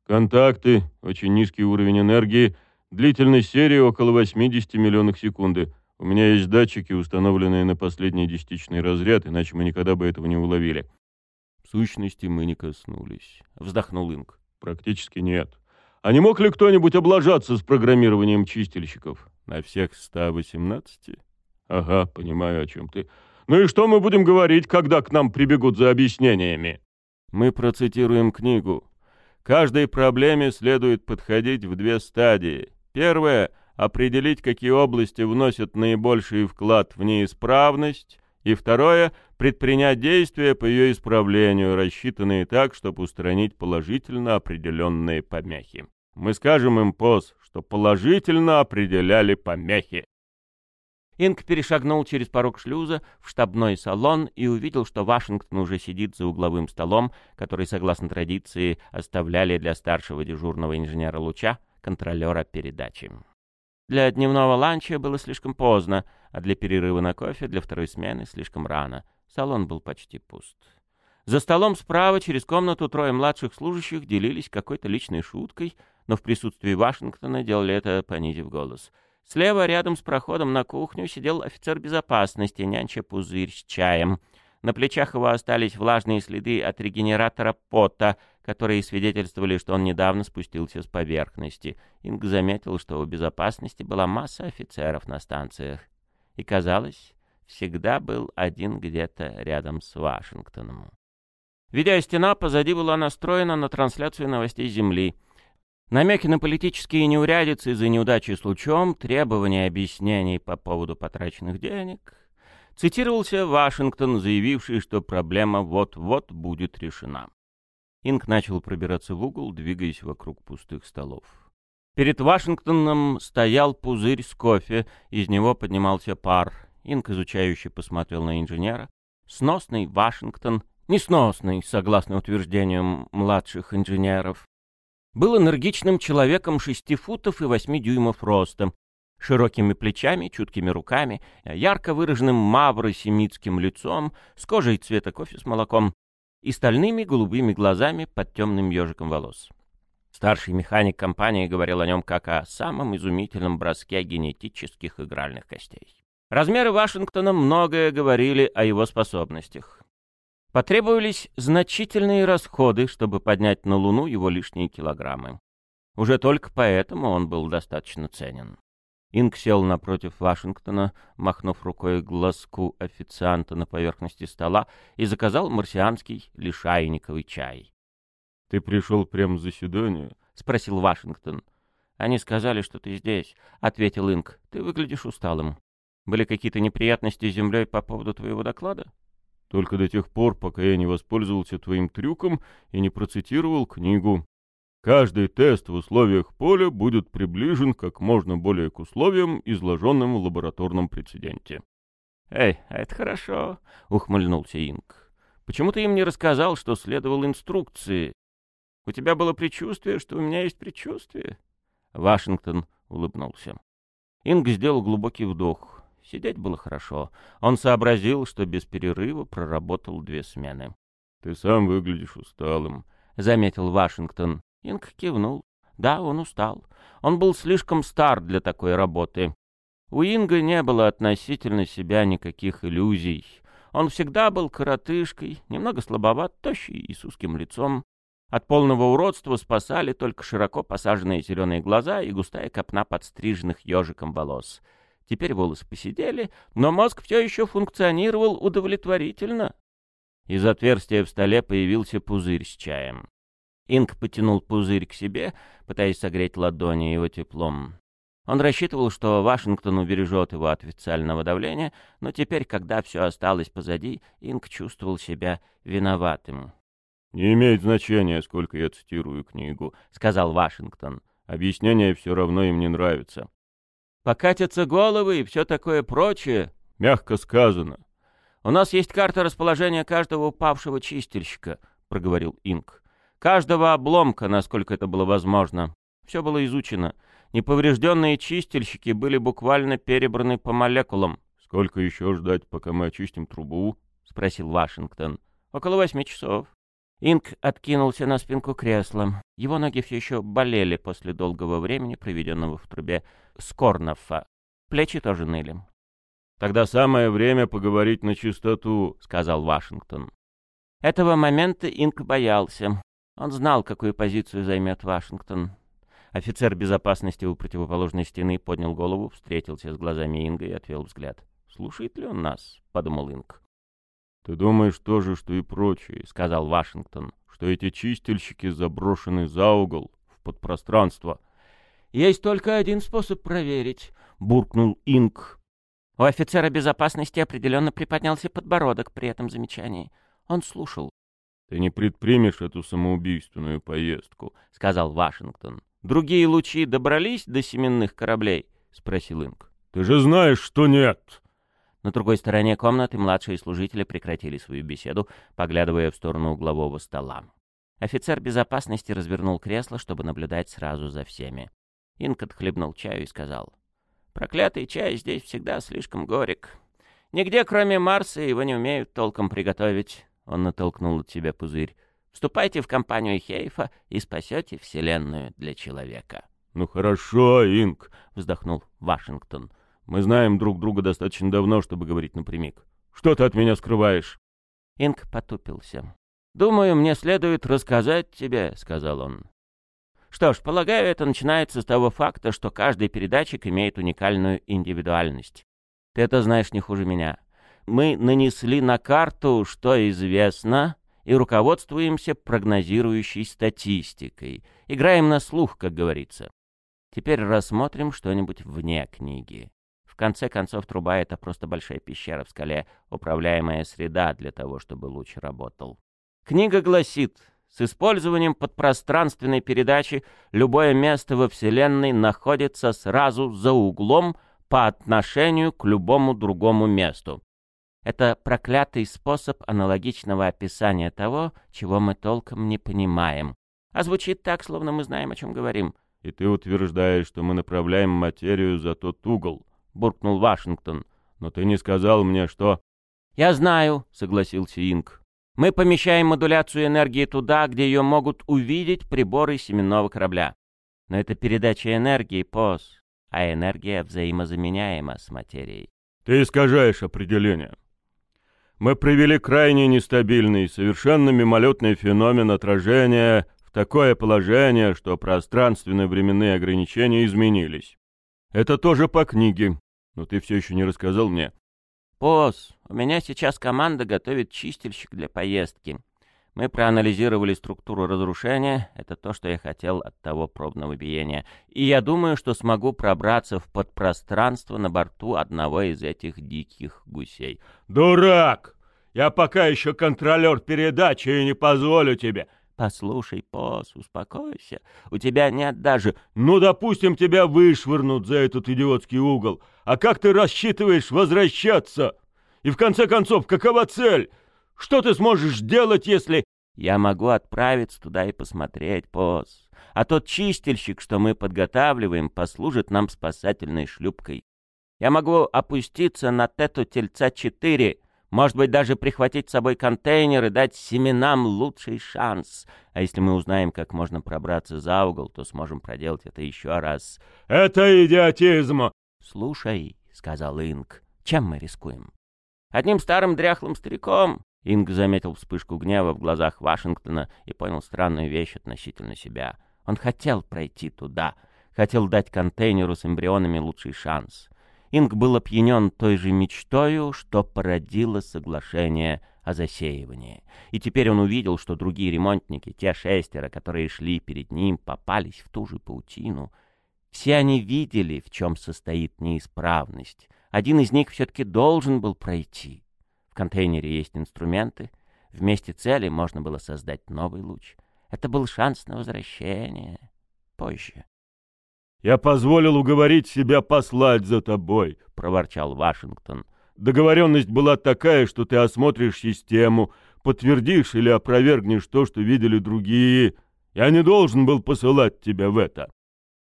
Контакты, очень низкий уровень энергии — Длительность серии около 80 миллионов секунды. У меня есть датчики, установленные на последний десятичный разряд, иначе мы никогда бы этого не уловили. В сущности, мы не коснулись. Вздохнул Инк. Практически нет. А не мог ли кто-нибудь облажаться с программированием чистильщиков? На всех 118? Ага, понимаю, о чем ты. Ну и что мы будем говорить, когда к нам прибегут за объяснениями? Мы процитируем книгу. Каждой проблеме следует подходить в две стадии. Первое — определить, какие области вносят наибольший вклад в неисправность, и второе — предпринять действия по ее исправлению, рассчитанные так, чтобы устранить положительно определенные помехи. Мы скажем им пост, что положительно определяли помехи. Инг перешагнул через порог шлюза в штабной салон и увидел, что Вашингтон уже сидит за угловым столом, который, согласно традиции, оставляли для старшего дежурного инженера луча, контролера передачи. Для дневного ланча было слишком поздно, а для перерыва на кофе для второй смены слишком рано. Салон был почти пуст. За столом справа через комнату трое младших служащих делились какой-то личной шуткой, но в присутствии Вашингтона делали это, понизив голос. Слева, рядом с проходом на кухню, сидел офицер безопасности, нянча пузырь с чаем. На плечах его остались влажные следы от регенератора пота, которые свидетельствовали, что он недавно спустился с поверхности. Инг заметил, что у безопасности была масса офицеров на станциях. И, казалось, всегда был один где-то рядом с Вашингтоном. Видеостена позади была настроена на трансляцию новостей Земли. Намеки на политические неурядицы из-за неудачи с лучом, требования объяснений по поводу потраченных денег. Цитировался Вашингтон, заявивший, что проблема вот-вот будет решена. Инк начал пробираться в угол, двигаясь вокруг пустых столов. Перед Вашингтоном стоял пузырь с кофе, из него поднимался пар. Инк изучающе посмотрел на инженера. Сносный Вашингтон несносный, согласно утверждениям младших инженеров. Был энергичным человеком шести футов и восьми дюймов ростом, широкими плечами, чуткими руками, ярко выраженным мавро-семитским лицом, с кожей цвета кофе с молоком и стальными голубыми глазами под темным ежиком волос. Старший механик компании говорил о нем как о самом изумительном броске генетических игральных костей. Размеры Вашингтона многое говорили о его способностях. Потребовались значительные расходы, чтобы поднять на Луну его лишние килограммы. Уже только поэтому он был достаточно ценен. Инг сел напротив Вашингтона, махнув рукой глазку официанта на поверхности стола и заказал марсианский лишайниковый чай. — Ты пришел прямо с заседания? — спросил Вашингтон. — Они сказали, что ты здесь, — ответил Инг. — Ты выглядишь усталым. Были какие-то неприятности с Землей по поводу твоего доклада? — только до тех пор, пока я не воспользовался твоим трюком и не процитировал книгу. Каждый тест в условиях поля будет приближен как можно более к условиям, изложенным в лабораторном прецеденте. «Эй, а это хорошо», — ухмыльнулся Инг. «Почему ты им не рассказал, что следовал инструкции? У тебя было предчувствие, что у меня есть предчувствие?» Вашингтон улыбнулся. Инг сделал глубокий вдох. Сидеть было хорошо. Он сообразил, что без перерыва проработал две смены. — Ты сам выглядишь усталым, — заметил Вашингтон. Инг кивнул. Да, он устал. Он был слишком стар для такой работы. У Инга не было относительно себя никаких иллюзий. Он всегда был коротышкой, немного слабоват, тощий и с узким лицом. От полного уродства спасали только широко посаженные зеленые глаза и густая копна подстриженных ежиком волос — Теперь волосы посидели, но мозг все еще функционировал удовлетворительно. Из отверстия в столе появился пузырь с чаем. Инк потянул пузырь к себе, пытаясь согреть ладони его теплом. Он рассчитывал, что Вашингтон убережет его от официального давления, но теперь, когда все осталось позади, Инк чувствовал себя виноватым. «Не имеет значения, сколько я цитирую книгу», — сказал Вашингтон. «Объяснения все равно им не нравятся покатятся головы и все такое прочее. Мягко сказано. У нас есть карта расположения каждого упавшего чистильщика, проговорил Инк. Каждого обломка, насколько это было возможно. Все было изучено. Неповрежденные чистильщики были буквально перебраны по молекулам. «Сколько еще ждать, пока мы очистим трубу?» — спросил Вашингтон. «Около восьми часов». Инк откинулся на спинку кресла. Его ноги все еще болели после долгого времени, проведенного в трубе Скорнофа. Плечи тоже ныли. «Тогда самое время поговорить на чистоту», — сказал Вашингтон. Этого момента Инк боялся. Он знал, какую позицию займет Вашингтон. Офицер безопасности у противоположной стены поднял голову, встретился с глазами Инга и отвел взгляд. «Слушает ли он нас?» — подумал Инг. «Ты думаешь то же, что и прочие», — сказал Вашингтон, «что эти чистильщики заброшены за угол, в подпространство». «Есть только один способ проверить», — буркнул Инк. У офицера безопасности определенно приподнялся подбородок при этом замечании. Он слушал. «Ты не предпримешь эту самоубийственную поездку», — сказал Вашингтон. «Другие лучи добрались до семенных кораблей?» — спросил Инк. «Ты же знаешь, что нет!» На другой стороне комнаты младшие служители прекратили свою беседу, поглядывая в сторону углового стола. Офицер безопасности развернул кресло, чтобы наблюдать сразу за всеми. Инк отхлебнул чаю и сказал. «Проклятый чай здесь всегда слишком горек. Нигде, кроме Марса, его не умеют толком приготовить». Он натолкнул от себя пузырь. «Вступайте в компанию Хейфа и спасете Вселенную для человека». «Ну хорошо, Инг», — вздохнул Вашингтон. «Мы знаем друг друга достаточно давно, чтобы говорить напрямик. Что ты от меня скрываешь?» Инг потупился. «Думаю, мне следует рассказать тебе», — сказал он. «Что ж, полагаю, это начинается с того факта, что каждый передатчик имеет уникальную индивидуальность. Ты это знаешь не хуже меня. Мы нанесли на карту, что известно, и руководствуемся прогнозирующей статистикой. Играем на слух, как говорится. Теперь рассмотрим что-нибудь вне книги. В конце концов, труба — это просто большая пещера в скале, управляемая среда для того, чтобы луч работал. Книга гласит, с использованием подпространственной передачи любое место во Вселенной находится сразу за углом по отношению к любому другому месту. Это проклятый способ аналогичного описания того, чего мы толком не понимаем. А звучит так, словно мы знаем, о чем говорим. «И ты утверждаешь, что мы направляем материю за тот угол», — буркнул Вашингтон. «Но ты не сказал мне, что...» «Я знаю», — согласился Инг. «Мы помещаем модуляцию энергии туда, где ее могут увидеть приборы семенного корабля. Но это передача энергии, ПОС, а энергия взаимозаменяема с материей». «Ты искажаешь определение. Мы привели крайне нестабильный, совершенно мимолетный феномен отражения такое положение, что пространственно-временные ограничения изменились. Это тоже по книге, но ты все еще не рассказал мне. «Босс, у меня сейчас команда готовит чистильщик для поездки. Мы проанализировали структуру разрушения, это то, что я хотел от того пробного биения, и я думаю, что смогу пробраться в подпространство на борту одного из этих диких гусей». «Дурак! Я пока еще контролер передачи и не позволю тебе...» «Послушай, Пос, успокойся. У тебя нет даже...» «Ну, допустим, тебя вышвырнут за этот идиотский угол. А как ты рассчитываешь возвращаться? И в конце концов, какова цель? Что ты сможешь делать, если...» «Я могу отправиться туда и посмотреть, Пос. А тот чистильщик, что мы подготавливаем, послужит нам спасательной шлюпкой. Я могу опуститься на Тету Тельца-4 может быть, даже прихватить с собой контейнер и дать семенам лучший шанс. А если мы узнаем, как можно пробраться за угол, то сможем проделать это еще раз. «Это идиотизм!» «Слушай», — сказал Инг, — «чем мы рискуем?» «Одним старым дряхлым стариком». Инг заметил вспышку гнева в глазах Вашингтона и понял странную вещь относительно себя. Он хотел пройти туда, хотел дать контейнеру с эмбрионами лучший шанс. Инг был опьянен той же мечтою, что породило соглашение о засеивании. И теперь он увидел, что другие ремонтники, те шестеро, которые шли перед ним, попались в ту же паутину. Все они видели, в чем состоит неисправность. Один из них все-таки должен был пройти. В контейнере есть инструменты. Вместе цели можно было создать новый луч. Это был шанс на возвращение. Позже. «Я позволил уговорить себя послать за тобой», — проворчал Вашингтон. «Договоренность была такая, что ты осмотришь систему, подтвердишь или опровергнешь то, что видели другие. Я не должен был посылать тебя в это».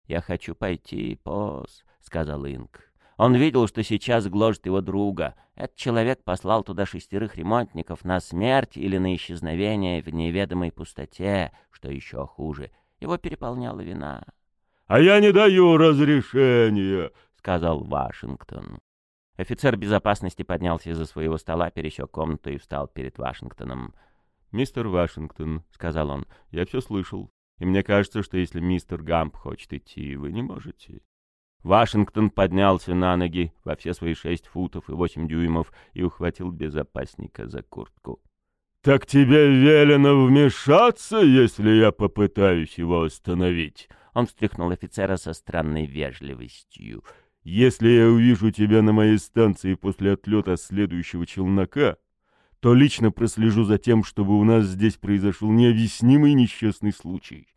«Я хочу пойти, Пос», — сказал Инк. Он видел, что сейчас гложет его друга. Этот человек послал туда шестерых ремонтников на смерть или на исчезновение в неведомой пустоте, что еще хуже. Его переполняла вина. «А я не даю разрешения», — сказал Вашингтон. Офицер безопасности поднялся из-за своего стола, пересек комнату и встал перед Вашингтоном. «Мистер Вашингтон», — сказал он, — «я все слышал, и мне кажется, что если мистер Гамп хочет идти, вы не можете». Вашингтон поднялся на ноги во все свои шесть футов и восемь дюймов и ухватил безопасника за куртку. «Так тебе велено вмешаться, если я попытаюсь его остановить?» Он встряхнул офицера со странной вежливостью. «Если я увижу тебя на моей станции после отлета следующего челнока, то лично прослежу за тем, чтобы у нас здесь произошел необъяснимый несчастный случай».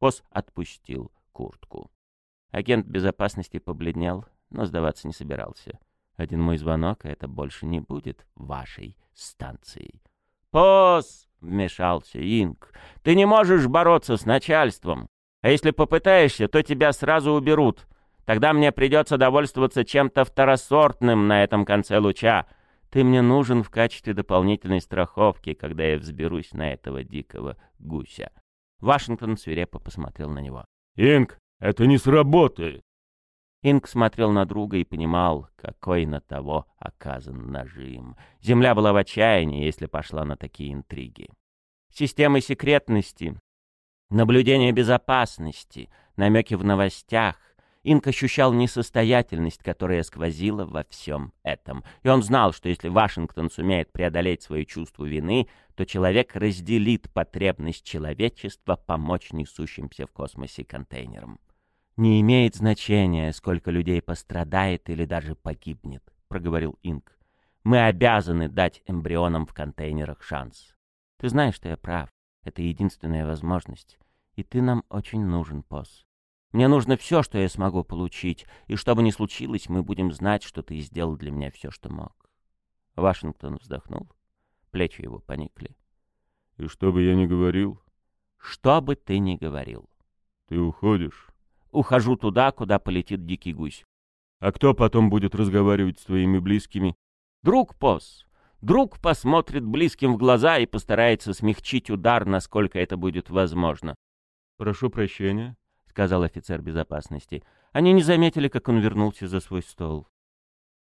Пос отпустил куртку. Агент безопасности побледнел, но сдаваться не собирался. Один мой звонок, и это больше не будет вашей станцией. «Пос!» — вмешался Инк. «Ты не можешь бороться с начальством. А если попытаешься, то тебя сразу уберут. Тогда мне придется довольствоваться чем-то второсортным на этом конце луча. Ты мне нужен в качестве дополнительной страховки, когда я взберусь на этого дикого гуся». Вашингтон свирепо посмотрел на него. «Инг, Это не сработает. Инк смотрел на друга и понимал, какой на того оказан нажим. Земля была в отчаянии, если пошла на такие интриги. Системы секретности, наблюдение безопасности, намеки в новостях. Инк ощущал несостоятельность, которая сквозила во всем этом. И он знал, что если Вашингтон сумеет преодолеть свое чувство вины, то человек разделит потребность человечества помочь несущимся в космосе контейнерам. «Не имеет значения, сколько людей пострадает или даже погибнет», — проговорил Инк. «Мы обязаны дать эмбрионам в контейнерах шанс. Ты знаешь, что я прав. Это единственная возможность. И ты нам очень нужен, Пос. Мне нужно все, что я смогу получить, и что бы ни случилось, мы будем знать, что ты сделал для меня все, что мог». Вашингтон вздохнул. Плечи его поникли. «И что бы я ни говорил?» «Что бы ты ни говорил». «Ты уходишь?» ухожу туда, куда полетит дикий гусь. А кто потом будет разговаривать с твоими близкими? Друг Пос. Друг посмотрит близким в глаза и постарается смягчить удар, насколько это будет возможно. «Прошу прощения», — сказал офицер безопасности. Они не заметили, как он вернулся за свой стол.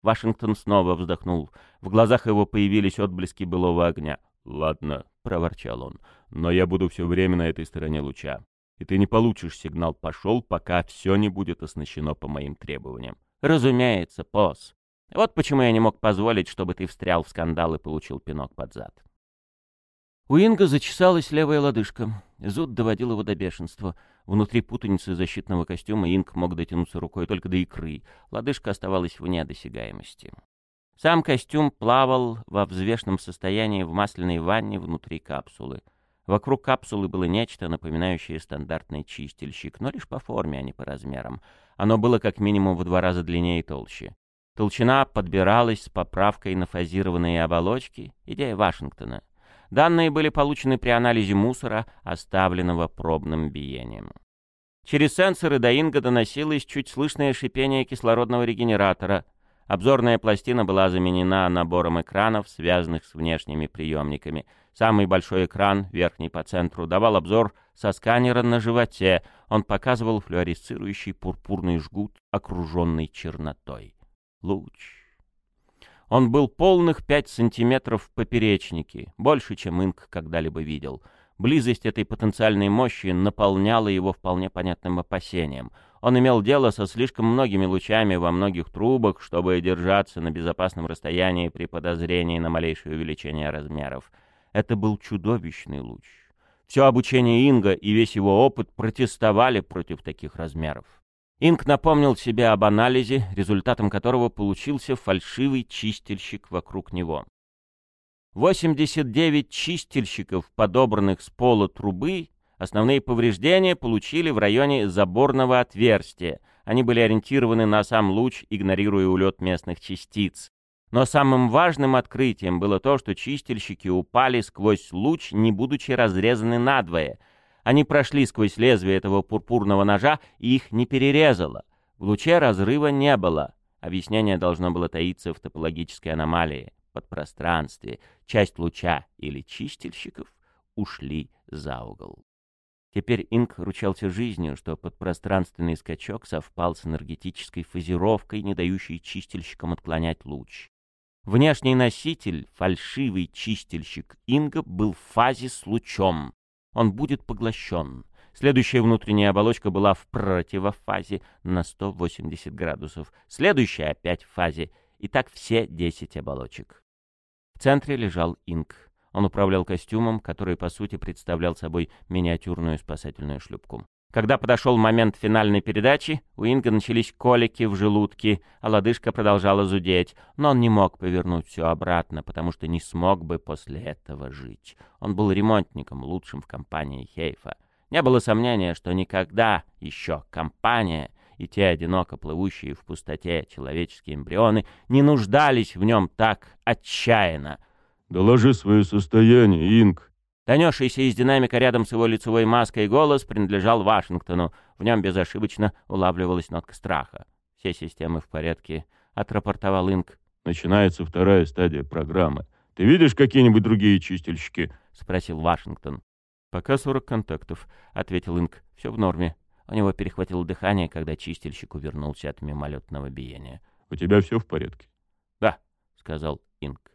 Вашингтон снова вздохнул. В глазах его появились отблески былого огня. «Ладно», — проворчал он, — «но я буду все время на этой стороне луча и ты не получишь сигнал «пошел», пока все не будет оснащено по моим требованиям. Разумеется, пос. Вот почему я не мог позволить, чтобы ты встрял в скандал и получил пинок под зад. У Инга зачесалась левая лодыжка. Зуд доводил его до бешенства. Внутри путаницы защитного костюма Инг мог дотянуться рукой только до икры. Лодыжка оставалась вне досягаемости. Сам костюм плавал во взвешенном состоянии в масляной ванне внутри капсулы. Вокруг капсулы было нечто, напоминающее стандартный чистильщик, но лишь по форме, а не по размерам. Оно было как минимум в два раза длиннее и толще. Толщина подбиралась с поправкой на фазированные оболочки. Идея Вашингтона. Данные были получены при анализе мусора, оставленного пробным биением. Через сенсоры до Инга доносилось чуть слышное шипение кислородного регенератора. Обзорная пластина была заменена набором экранов, связанных с внешними приемниками — Самый большой экран, верхний по центру, давал обзор со сканера на животе. Он показывал флуоресцирующий пурпурный жгут, окруженный чернотой. Луч. Он был полных пять сантиметров в поперечнике, больше, чем Инк когда-либо видел. Близость этой потенциальной мощи наполняла его вполне понятным опасением. Он имел дело со слишком многими лучами во многих трубах, чтобы держаться на безопасном расстоянии при подозрении на малейшее увеличение размеров. Это был чудовищный луч. Все обучение Инга и весь его опыт протестовали против таких размеров. Инг напомнил себе об анализе, результатом которого получился фальшивый чистильщик вокруг него. 89 чистильщиков, подобранных с пола трубы, основные повреждения получили в районе заборного отверстия. Они были ориентированы на сам луч, игнорируя улет местных частиц. Но самым важным открытием было то, что чистильщики упали сквозь луч, не будучи разрезаны надвое. Они прошли сквозь лезвие этого пурпурного ножа, и их не перерезало. В луче разрыва не было. Объяснение должно было таиться в топологической аномалии, подпространстве. Часть луча или чистильщиков ушли за угол. Теперь Инк ручался жизнью, что подпространственный скачок совпал с энергетической фазировкой, не дающей чистильщикам отклонять луч. Внешний носитель, фальшивый чистильщик Инга, был в фазе с лучом. Он будет поглощен. Следующая внутренняя оболочка была в противофазе на 180 градусов. Следующая опять в фазе. И так все 10 оболочек. В центре лежал Инг. Он управлял костюмом, который по сути представлял собой миниатюрную спасательную шлюпку. Когда подошел момент финальной передачи, у Инга начались колики в желудке, а лодыжка продолжала зудеть. Но он не мог повернуть все обратно, потому что не смог бы после этого жить. Он был ремонтником, лучшим в компании Хейфа. Не было сомнения, что никогда еще компания и те одиноко плывущие в пустоте человеческие эмбрионы не нуждались в нем так отчаянно. «Доложи свое состояние, Инг», Донесшийся из динамика рядом с его лицевой маской голос принадлежал Вашингтону. В нем безошибочно улавливалась нотка страха. «Все системы в порядке», — отрапортовал Инк. «Начинается вторая стадия программы. Ты видишь какие-нибудь другие чистильщики?» — спросил Вашингтон. «Пока сорок контактов», — ответил Инк. «Все в норме. У него перехватило дыхание, когда чистильщик увернулся от мимолетного биения. «У тебя все в порядке?» «Да», — сказал Инг.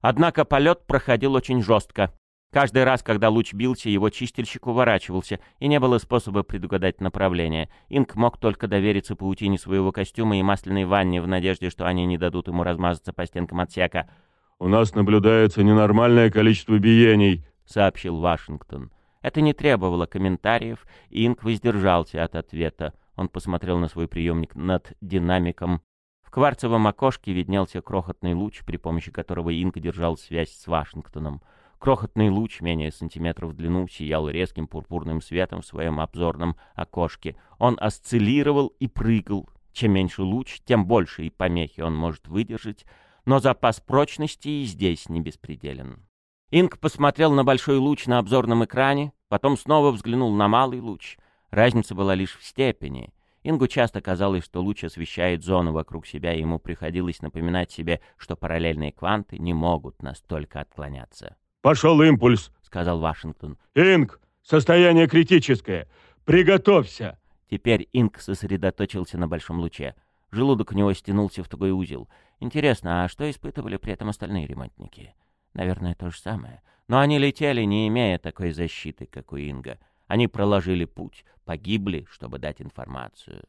Однако полет проходил очень жестко. Каждый раз, когда луч бился, его чистильщик уворачивался, и не было способа предугадать направление. Инк мог только довериться паутине своего костюма и масляной ванне в надежде, что они не дадут ему размазаться по стенкам отсека. «У нас наблюдается ненормальное количество биений», — сообщил Вашингтон. Это не требовало комментариев, и Инк воздержался от ответа. Он посмотрел на свой приемник над динамиком. В кварцевом окошке виднелся крохотный луч, при помощи которого Инк держал связь с Вашингтоном. Крохотный луч, менее сантиметров в длину, сиял резким пурпурным светом в своем обзорном окошке. Он осциллировал и прыгал. Чем меньше луч, тем больше и помехи он может выдержать, но запас прочности и здесь не беспределен. Инк посмотрел на большой луч на обзорном экране, потом снова взглянул на малый луч. Разница была лишь в степени. Ингу часто казалось, что луч освещает зону вокруг себя, и ему приходилось напоминать себе, что параллельные кванты не могут настолько отклоняться. «Пошел импульс», — сказал Вашингтон. «Инг, состояние критическое. Приготовься!» Теперь Инг сосредоточился на большом луче. Желудок у него стянулся в тугой узел. Интересно, а что испытывали при этом остальные ремонтники? Наверное, то же самое. Но они летели, не имея такой защиты, как у Инга. Они проложили путь, погибли, чтобы дать информацию.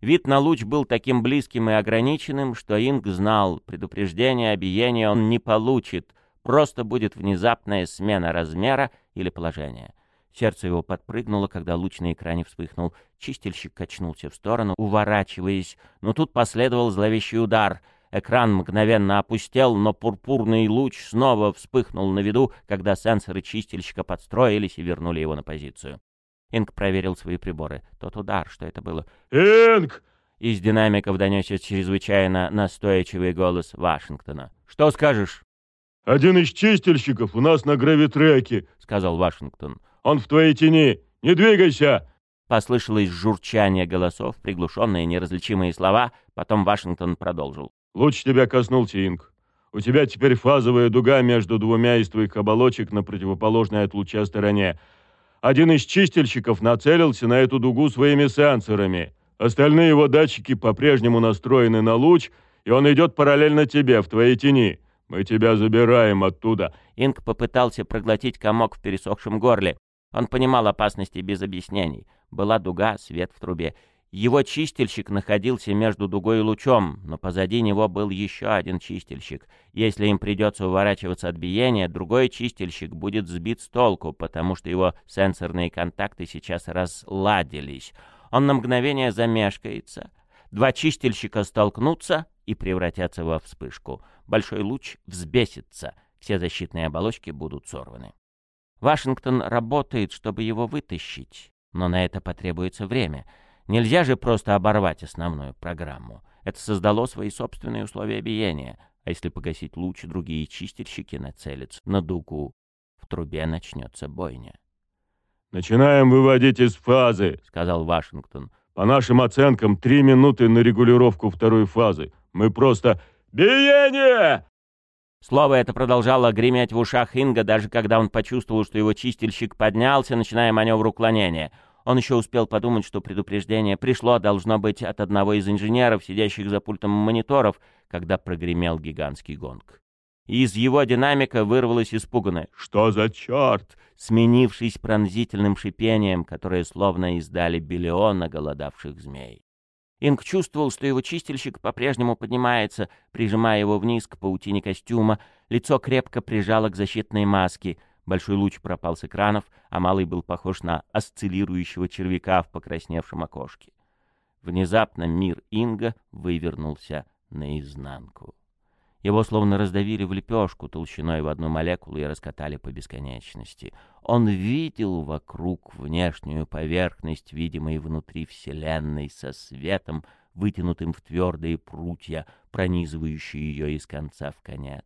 Вид на луч был таким близким и ограниченным, что Инг знал, предупреждение о биении он не получит — Просто будет внезапная смена размера или положения. Сердце его подпрыгнуло, когда луч на экране вспыхнул. Чистильщик качнулся в сторону, уворачиваясь, но тут последовал зловещий удар. Экран мгновенно опустел, но пурпурный луч снова вспыхнул на виду, когда сенсоры чистильщика подстроились и вернули его на позицию. Инг проверил свои приборы. Тот удар, что это было? «Инг!» Из динамиков донесся чрезвычайно настойчивый голос Вашингтона. «Что скажешь?» «Один из чистильщиков у нас на гравитреке», — сказал Вашингтон. «Он в твоей тени. Не двигайся!» Послышалось журчание голосов, приглушенные неразличимые слова. Потом Вашингтон продолжил. «Луч тебя коснулся, Инг. У тебя теперь фазовая дуга между двумя из твоих оболочек на противоположной от луча стороне. Один из чистильщиков нацелился на эту дугу своими сенсорами. Остальные его датчики по-прежнему настроены на луч, и он идет параллельно тебе, в твоей тени. «Мы тебя забираем оттуда!» Инг попытался проглотить комок в пересохшем горле. Он понимал опасности без объяснений. Была дуга, свет в трубе. Его чистильщик находился между дугой и лучом, но позади него был еще один чистильщик. Если им придется уворачиваться от биения, другой чистильщик будет сбит с толку, потому что его сенсорные контакты сейчас разладились. Он на мгновение замешкается. Два чистильщика столкнутся и превратятся во вспышку большой луч взбесится, все защитные оболочки будут сорваны. Вашингтон работает, чтобы его вытащить, но на это потребуется время. Нельзя же просто оборвать основную программу. Это создало свои собственные условия биения. А если погасить луч, другие чистильщики нацелятся на дугу. В трубе начнется бойня. «Начинаем выводить из фазы», — сказал Вашингтон. «По нашим оценкам, три минуты на регулировку второй фазы. Мы просто «Биение!» Слово это продолжало греметь в ушах Инга, даже когда он почувствовал, что его чистильщик поднялся, начиная маневр уклонения. Он еще успел подумать, что предупреждение пришло, должно быть, от одного из инженеров, сидящих за пультом мониторов, когда прогремел гигантский гонг. Из его динамика вырвалось испуганное «Что за черт?», сменившись пронзительным шипением, которое словно издали биллиона голодавших змей. Инг чувствовал, что его чистильщик по-прежнему поднимается, прижимая его вниз к паутине костюма. Лицо крепко прижало к защитной маске. Большой луч пропал с экранов, а малый был похож на осциллирующего червяка в покрасневшем окошке. Внезапно мир Инга вывернулся наизнанку. Его словно раздавили в лепешку толщиной в одну молекулу и раскатали по бесконечности. Он видел вокруг внешнюю поверхность, видимой внутри Вселенной, со светом, вытянутым в твердые прутья, пронизывающие ее из конца в конец.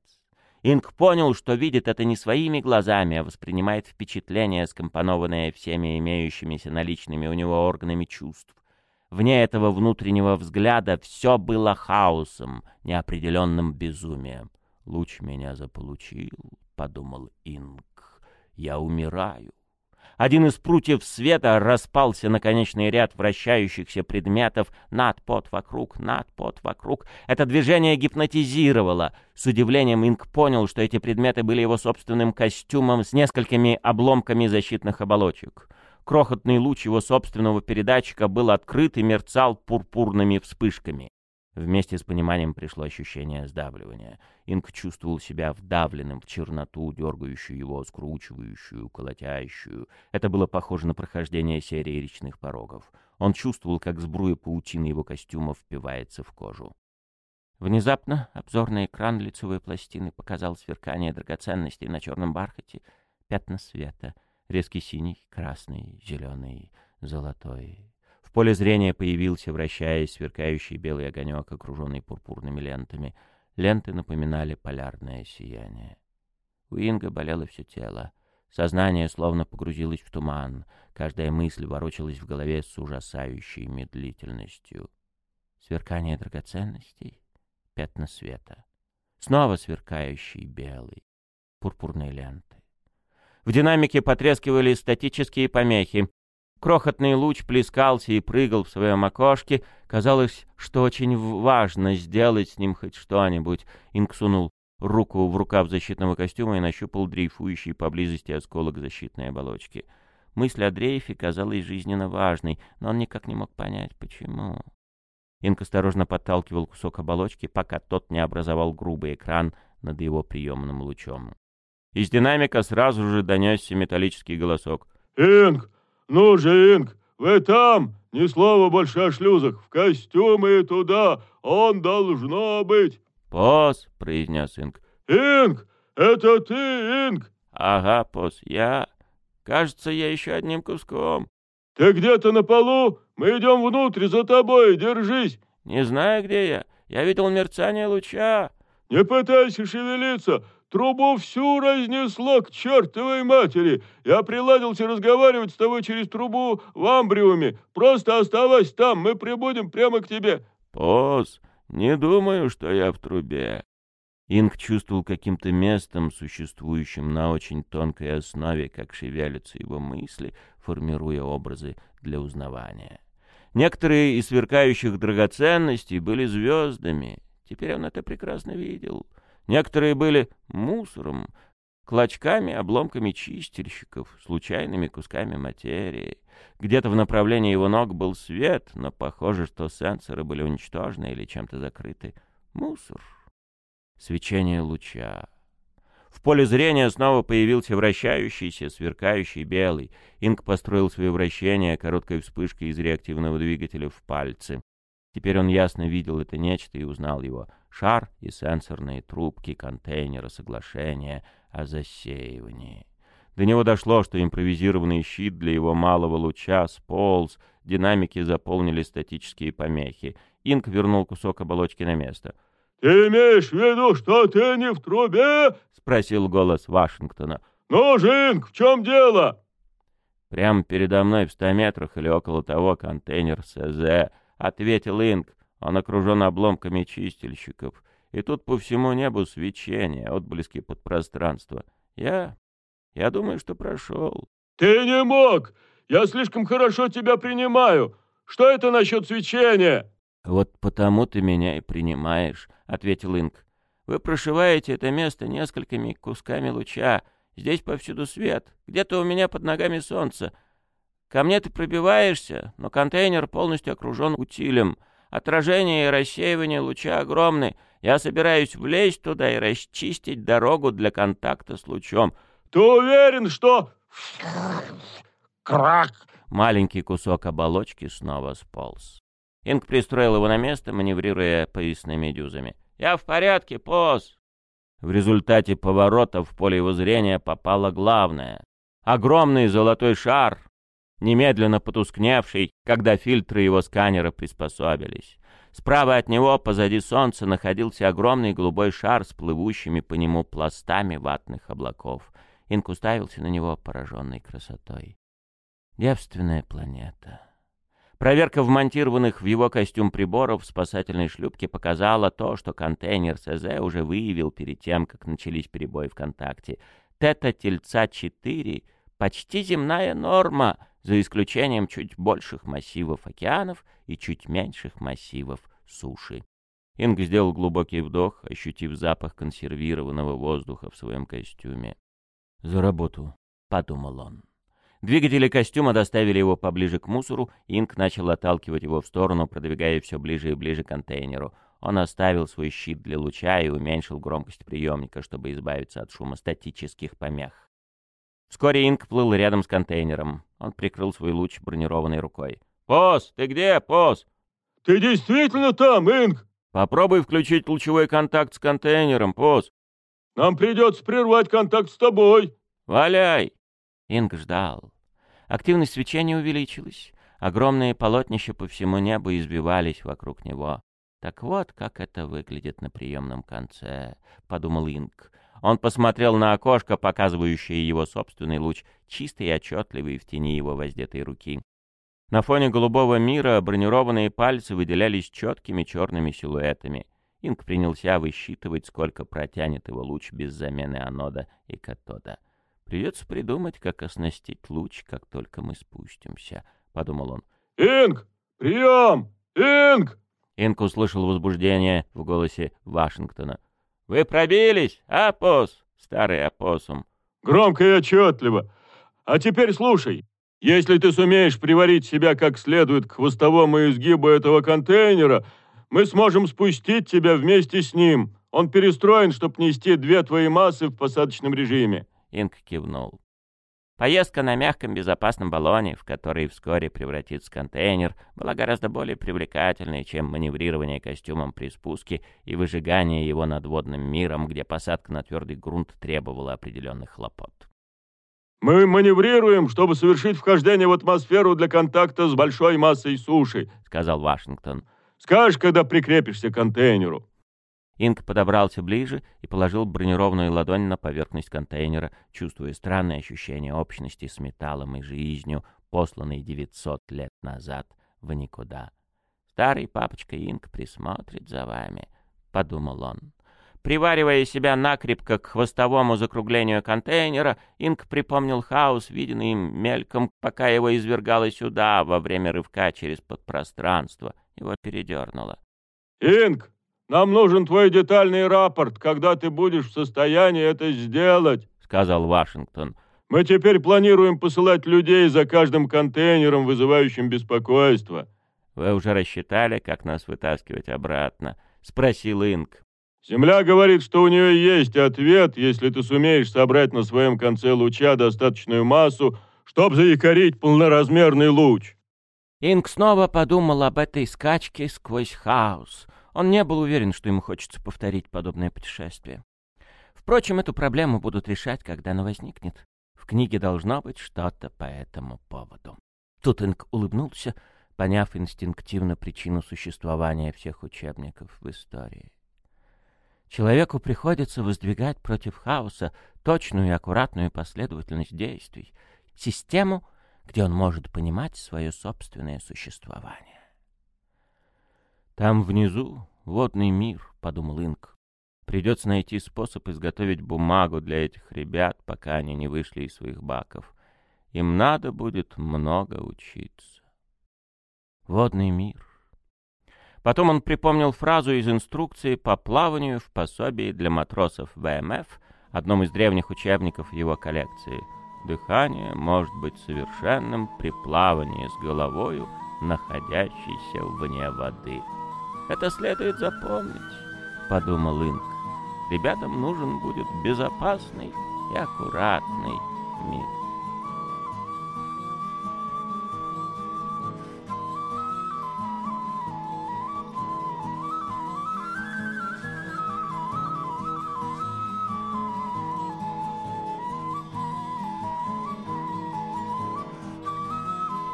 Инг понял, что видит это не своими глазами, а воспринимает впечатление, скомпонованное всеми имеющимися наличными у него органами чувств. Вне этого внутреннего взгляда все было хаосом, неопределенным безумием. «Луч меня заполучил», — подумал Инг. «Я умираю». Один из прутьев света распался на конечный ряд вращающихся предметов. Над, под, вокруг, над, под, вокруг. Это движение гипнотизировало. С удивлением Инк понял, что эти предметы были его собственным костюмом с несколькими обломками защитных оболочек. Крохотный луч его собственного передатчика был открыт и мерцал пурпурными вспышками. Вместе с пониманием пришло ощущение сдавливания. Инк чувствовал себя вдавленным в черноту, дергающую его, скручивающую, колотящую. Это было похоже на прохождение серии речных порогов. Он чувствовал, как сбруя паутины его костюма впивается в кожу. Внезапно обзорный экран лицевой пластины показал сверкание драгоценностей на черном бархате, пятна света, резкий синий, красный, зеленый, золотой. В поле зрения появился, вращаясь, сверкающий белый огонек, окруженный пурпурными лентами. Ленты напоминали полярное сияние. У Инга болело все тело. Сознание словно погрузилось в туман. Каждая мысль ворочалась в голове с ужасающей медлительностью. Сверкание драгоценностей, пятна света. Снова сверкающий белый, пурпурные ленты. В динамике потрескивали статические помехи. Крохотный луч плескался и прыгал в своем окошке. Казалось, что очень важно сделать с ним хоть что-нибудь. Инк сунул руку в рукав защитного костюма и нащупал дрейфующий поблизости осколок защитной оболочки. Мысль о дрейфе казалась жизненно важной, но он никак не мог понять, почему. Инк осторожно подталкивал кусок оболочки, пока тот не образовал грубый экран над его приемным лучом. Из динамика сразу же донесся металлический голосок. «Инк, «Ну же, Инг, вы там! Ни слова больше о шлюзах! В костюмы туда! Он должно быть!» «Пос!» — произнес Инг. «Инг! Это ты, Инг?» «Ага, пос, я. Кажется, я еще одним куском». «Ты где-то на полу? Мы идем внутрь за тобой, держись!» «Не знаю, где я. Я видел мерцание луча». «Не пытайся шевелиться! Трубу всю разнесло к чертовой матери. Я приладился разговаривать с тобой через трубу в амбриуме. Просто оставайся там, мы прибудем прямо к тебе». «Пос, не думаю, что я в трубе». Инг чувствовал каким-то местом, существующим на очень тонкой основе, как шевелятся его мысли, формируя образы для узнавания. Некоторые из сверкающих драгоценностей были звездами. Теперь он это прекрасно видел — Некоторые были мусором, клочками, обломками чистильщиков, случайными кусками материи. Где-то в направлении его ног был свет, но похоже, что сенсоры были уничтожены или чем-то закрыты. Мусор. Свечение луча. В поле зрения снова появился вращающийся, сверкающий белый. Инк построил свое вращение короткой вспышкой из реактивного двигателя в пальцы. Теперь он ясно видел это нечто и узнал его. Шар и сенсорные трубки контейнера соглашения о засеивании. До него дошло, что импровизированный щит для его малого луча сполз, динамики заполнили статические помехи. Инк вернул кусок оболочки на место. «Ты имеешь в виду, что ты не в трубе?» — спросил голос Вашингтона. «Ну Инк, в чем дело?» Прямо передо мной в ста метрах или около того контейнер СЗ — ответил Инг. Он окружен обломками чистильщиков. И тут по всему небу свечение, отблески подпространства. Я... я думаю, что прошел. «Ты не мог! Я слишком хорошо тебя принимаю! Что это насчет свечения?» «Вот потому ты меня и принимаешь», — ответил Инг. «Вы прошиваете это место несколькими кусками луча. Здесь повсюду свет. Где-то у меня под ногами солнце. Ко мне ты пробиваешься, но контейнер полностью окружен утилем. Отражение и рассеивание луча огромны. Я собираюсь влезть туда и расчистить дорогу для контакта с лучом. Ты уверен, что... Крак! Маленький кусок оболочки снова сполз. Инг пристроил его на место, маневрируя поясными дюзами. «Я в порядке, поз!» В результате поворота в поле его зрения попало главное. Огромный золотой шар, немедленно потускневший, когда фильтры его сканера приспособились. Справа от него, позади солнца, находился огромный голубой шар с плывущими по нему пластами ватных облаков. Инк уставился на него, пораженный красотой. Девственная планета. Проверка вмонтированных в его костюм приборов в спасательной шлюпке показала то, что контейнер СЗ уже выявил перед тем, как начались перебои в контакте. Тета-тельца-4 Почти земная норма, за исключением чуть больших массивов океанов и чуть меньших массивов суши. Инг сделал глубокий вдох, ощутив запах консервированного воздуха в своем костюме. «За работу», — подумал он. Двигатели костюма доставили его поближе к мусору, Инг начал отталкивать его в сторону, продвигая все ближе и ближе к контейнеру. Он оставил свой щит для луча и уменьшил громкость приемника, чтобы избавиться от шума статических помех. Вскоре Инг плыл рядом с контейнером. Он прикрыл свой луч бронированной рукой. «Пос, ты где, Пос?» «Ты действительно там, Инг?» «Попробуй включить лучевой контакт с контейнером, Пос». «Нам придется прервать контакт с тобой». «Валяй!» Инг ждал. Активность свечения увеличилась. Огромные полотнища по всему небу избивались вокруг него. «Так вот, как это выглядит на приемном конце», — подумал Инг. Он посмотрел на окошко, показывающее его собственный луч, чистый и отчетливый в тени его воздетой руки. На фоне голубого мира бронированные пальцы выделялись четкими черными силуэтами. Инг принялся высчитывать, сколько протянет его луч без замены анода и катода. Придется придумать, как оснастить луч, как только мы спустимся, — подумал он. «Инг! Прием! Инг!» Инг услышал возбуждение в голосе Вашингтона. «Вы пробились, апос, старый опоссум?» «Громко и отчетливо. А теперь слушай. Если ты сумеешь приварить себя как следует к хвостовому изгибу этого контейнера, мы сможем спустить тебя вместе с ним. Он перестроен, чтобы нести две твои массы в посадочном режиме». Инг кивнул. Поездка на мягком безопасном баллоне, в который вскоре превратится контейнер, была гораздо более привлекательной, чем маневрирование костюмом при спуске и выжигание его над водным миром, где посадка на твердый грунт требовала определенных хлопот. «Мы маневрируем, чтобы совершить вхождение в атмосферу для контакта с большой массой суши», — сказал Вашингтон. «Скажешь, когда прикрепишься к контейнеру». Инг подобрался ближе и положил бронированную ладонь на поверхность контейнера, чувствуя странное ощущение общности с металлом и жизнью, посланной 900 лет назад в никуда. «Старый папочка Инг присмотрит за вами», — подумал он. Приваривая себя накрепко к хвостовому закруглению контейнера, Инг припомнил хаос, виденный им мельком, пока его извергало сюда во время рывка через подпространство. Его передернуло. «Инг, нам нужен твой детальный рапорт, когда ты будешь в состоянии это сделать», — сказал Вашингтон. «Мы теперь планируем посылать людей за каждым контейнером, вызывающим беспокойство». «Вы уже рассчитали, как нас вытаскивать обратно?» — спросил Инг. «Земля говорит, что у нее есть ответ, если ты сумеешь собрать на своем конце луча достаточную массу, чтобы заякорить полноразмерный луч». Инг снова подумал об этой скачке сквозь хаос — он не был уверен, что ему хочется повторить подобное путешествие. Впрочем, эту проблему будут решать, когда она возникнет. В книге должно быть что-то по этому поводу. Тут Инг улыбнулся, поняв инстинктивно причину существования всех учебников в истории. Человеку приходится воздвигать против хаоса точную и аккуратную последовательность действий, систему, где он может понимать свое собственное существование. «Там внизу водный мир», — подумал Инк. «Придется найти способ изготовить бумагу для этих ребят, пока они не вышли из своих баков. Им надо будет много учиться». Водный мир. Потом он припомнил фразу из инструкции по плаванию в пособии для матросов ВМФ, одном из древних учебников его коллекции. Дыхание может быть совершенным при плавании с головою, находящейся вне воды. Это следует запомнить, подумал Инк. Ребятам нужен будет безопасный и аккуратный мир.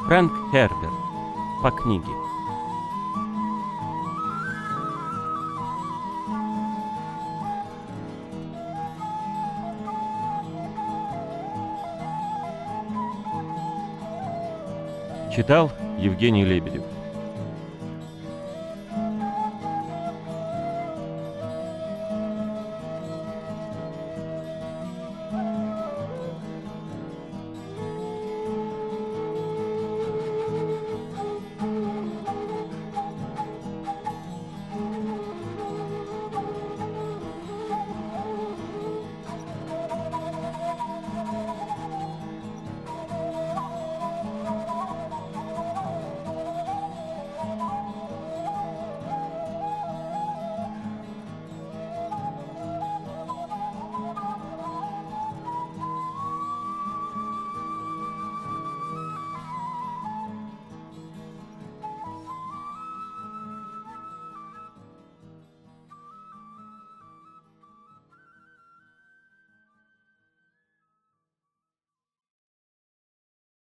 Фрэнк Херберт. По книге. Читал Евгений Лебедев.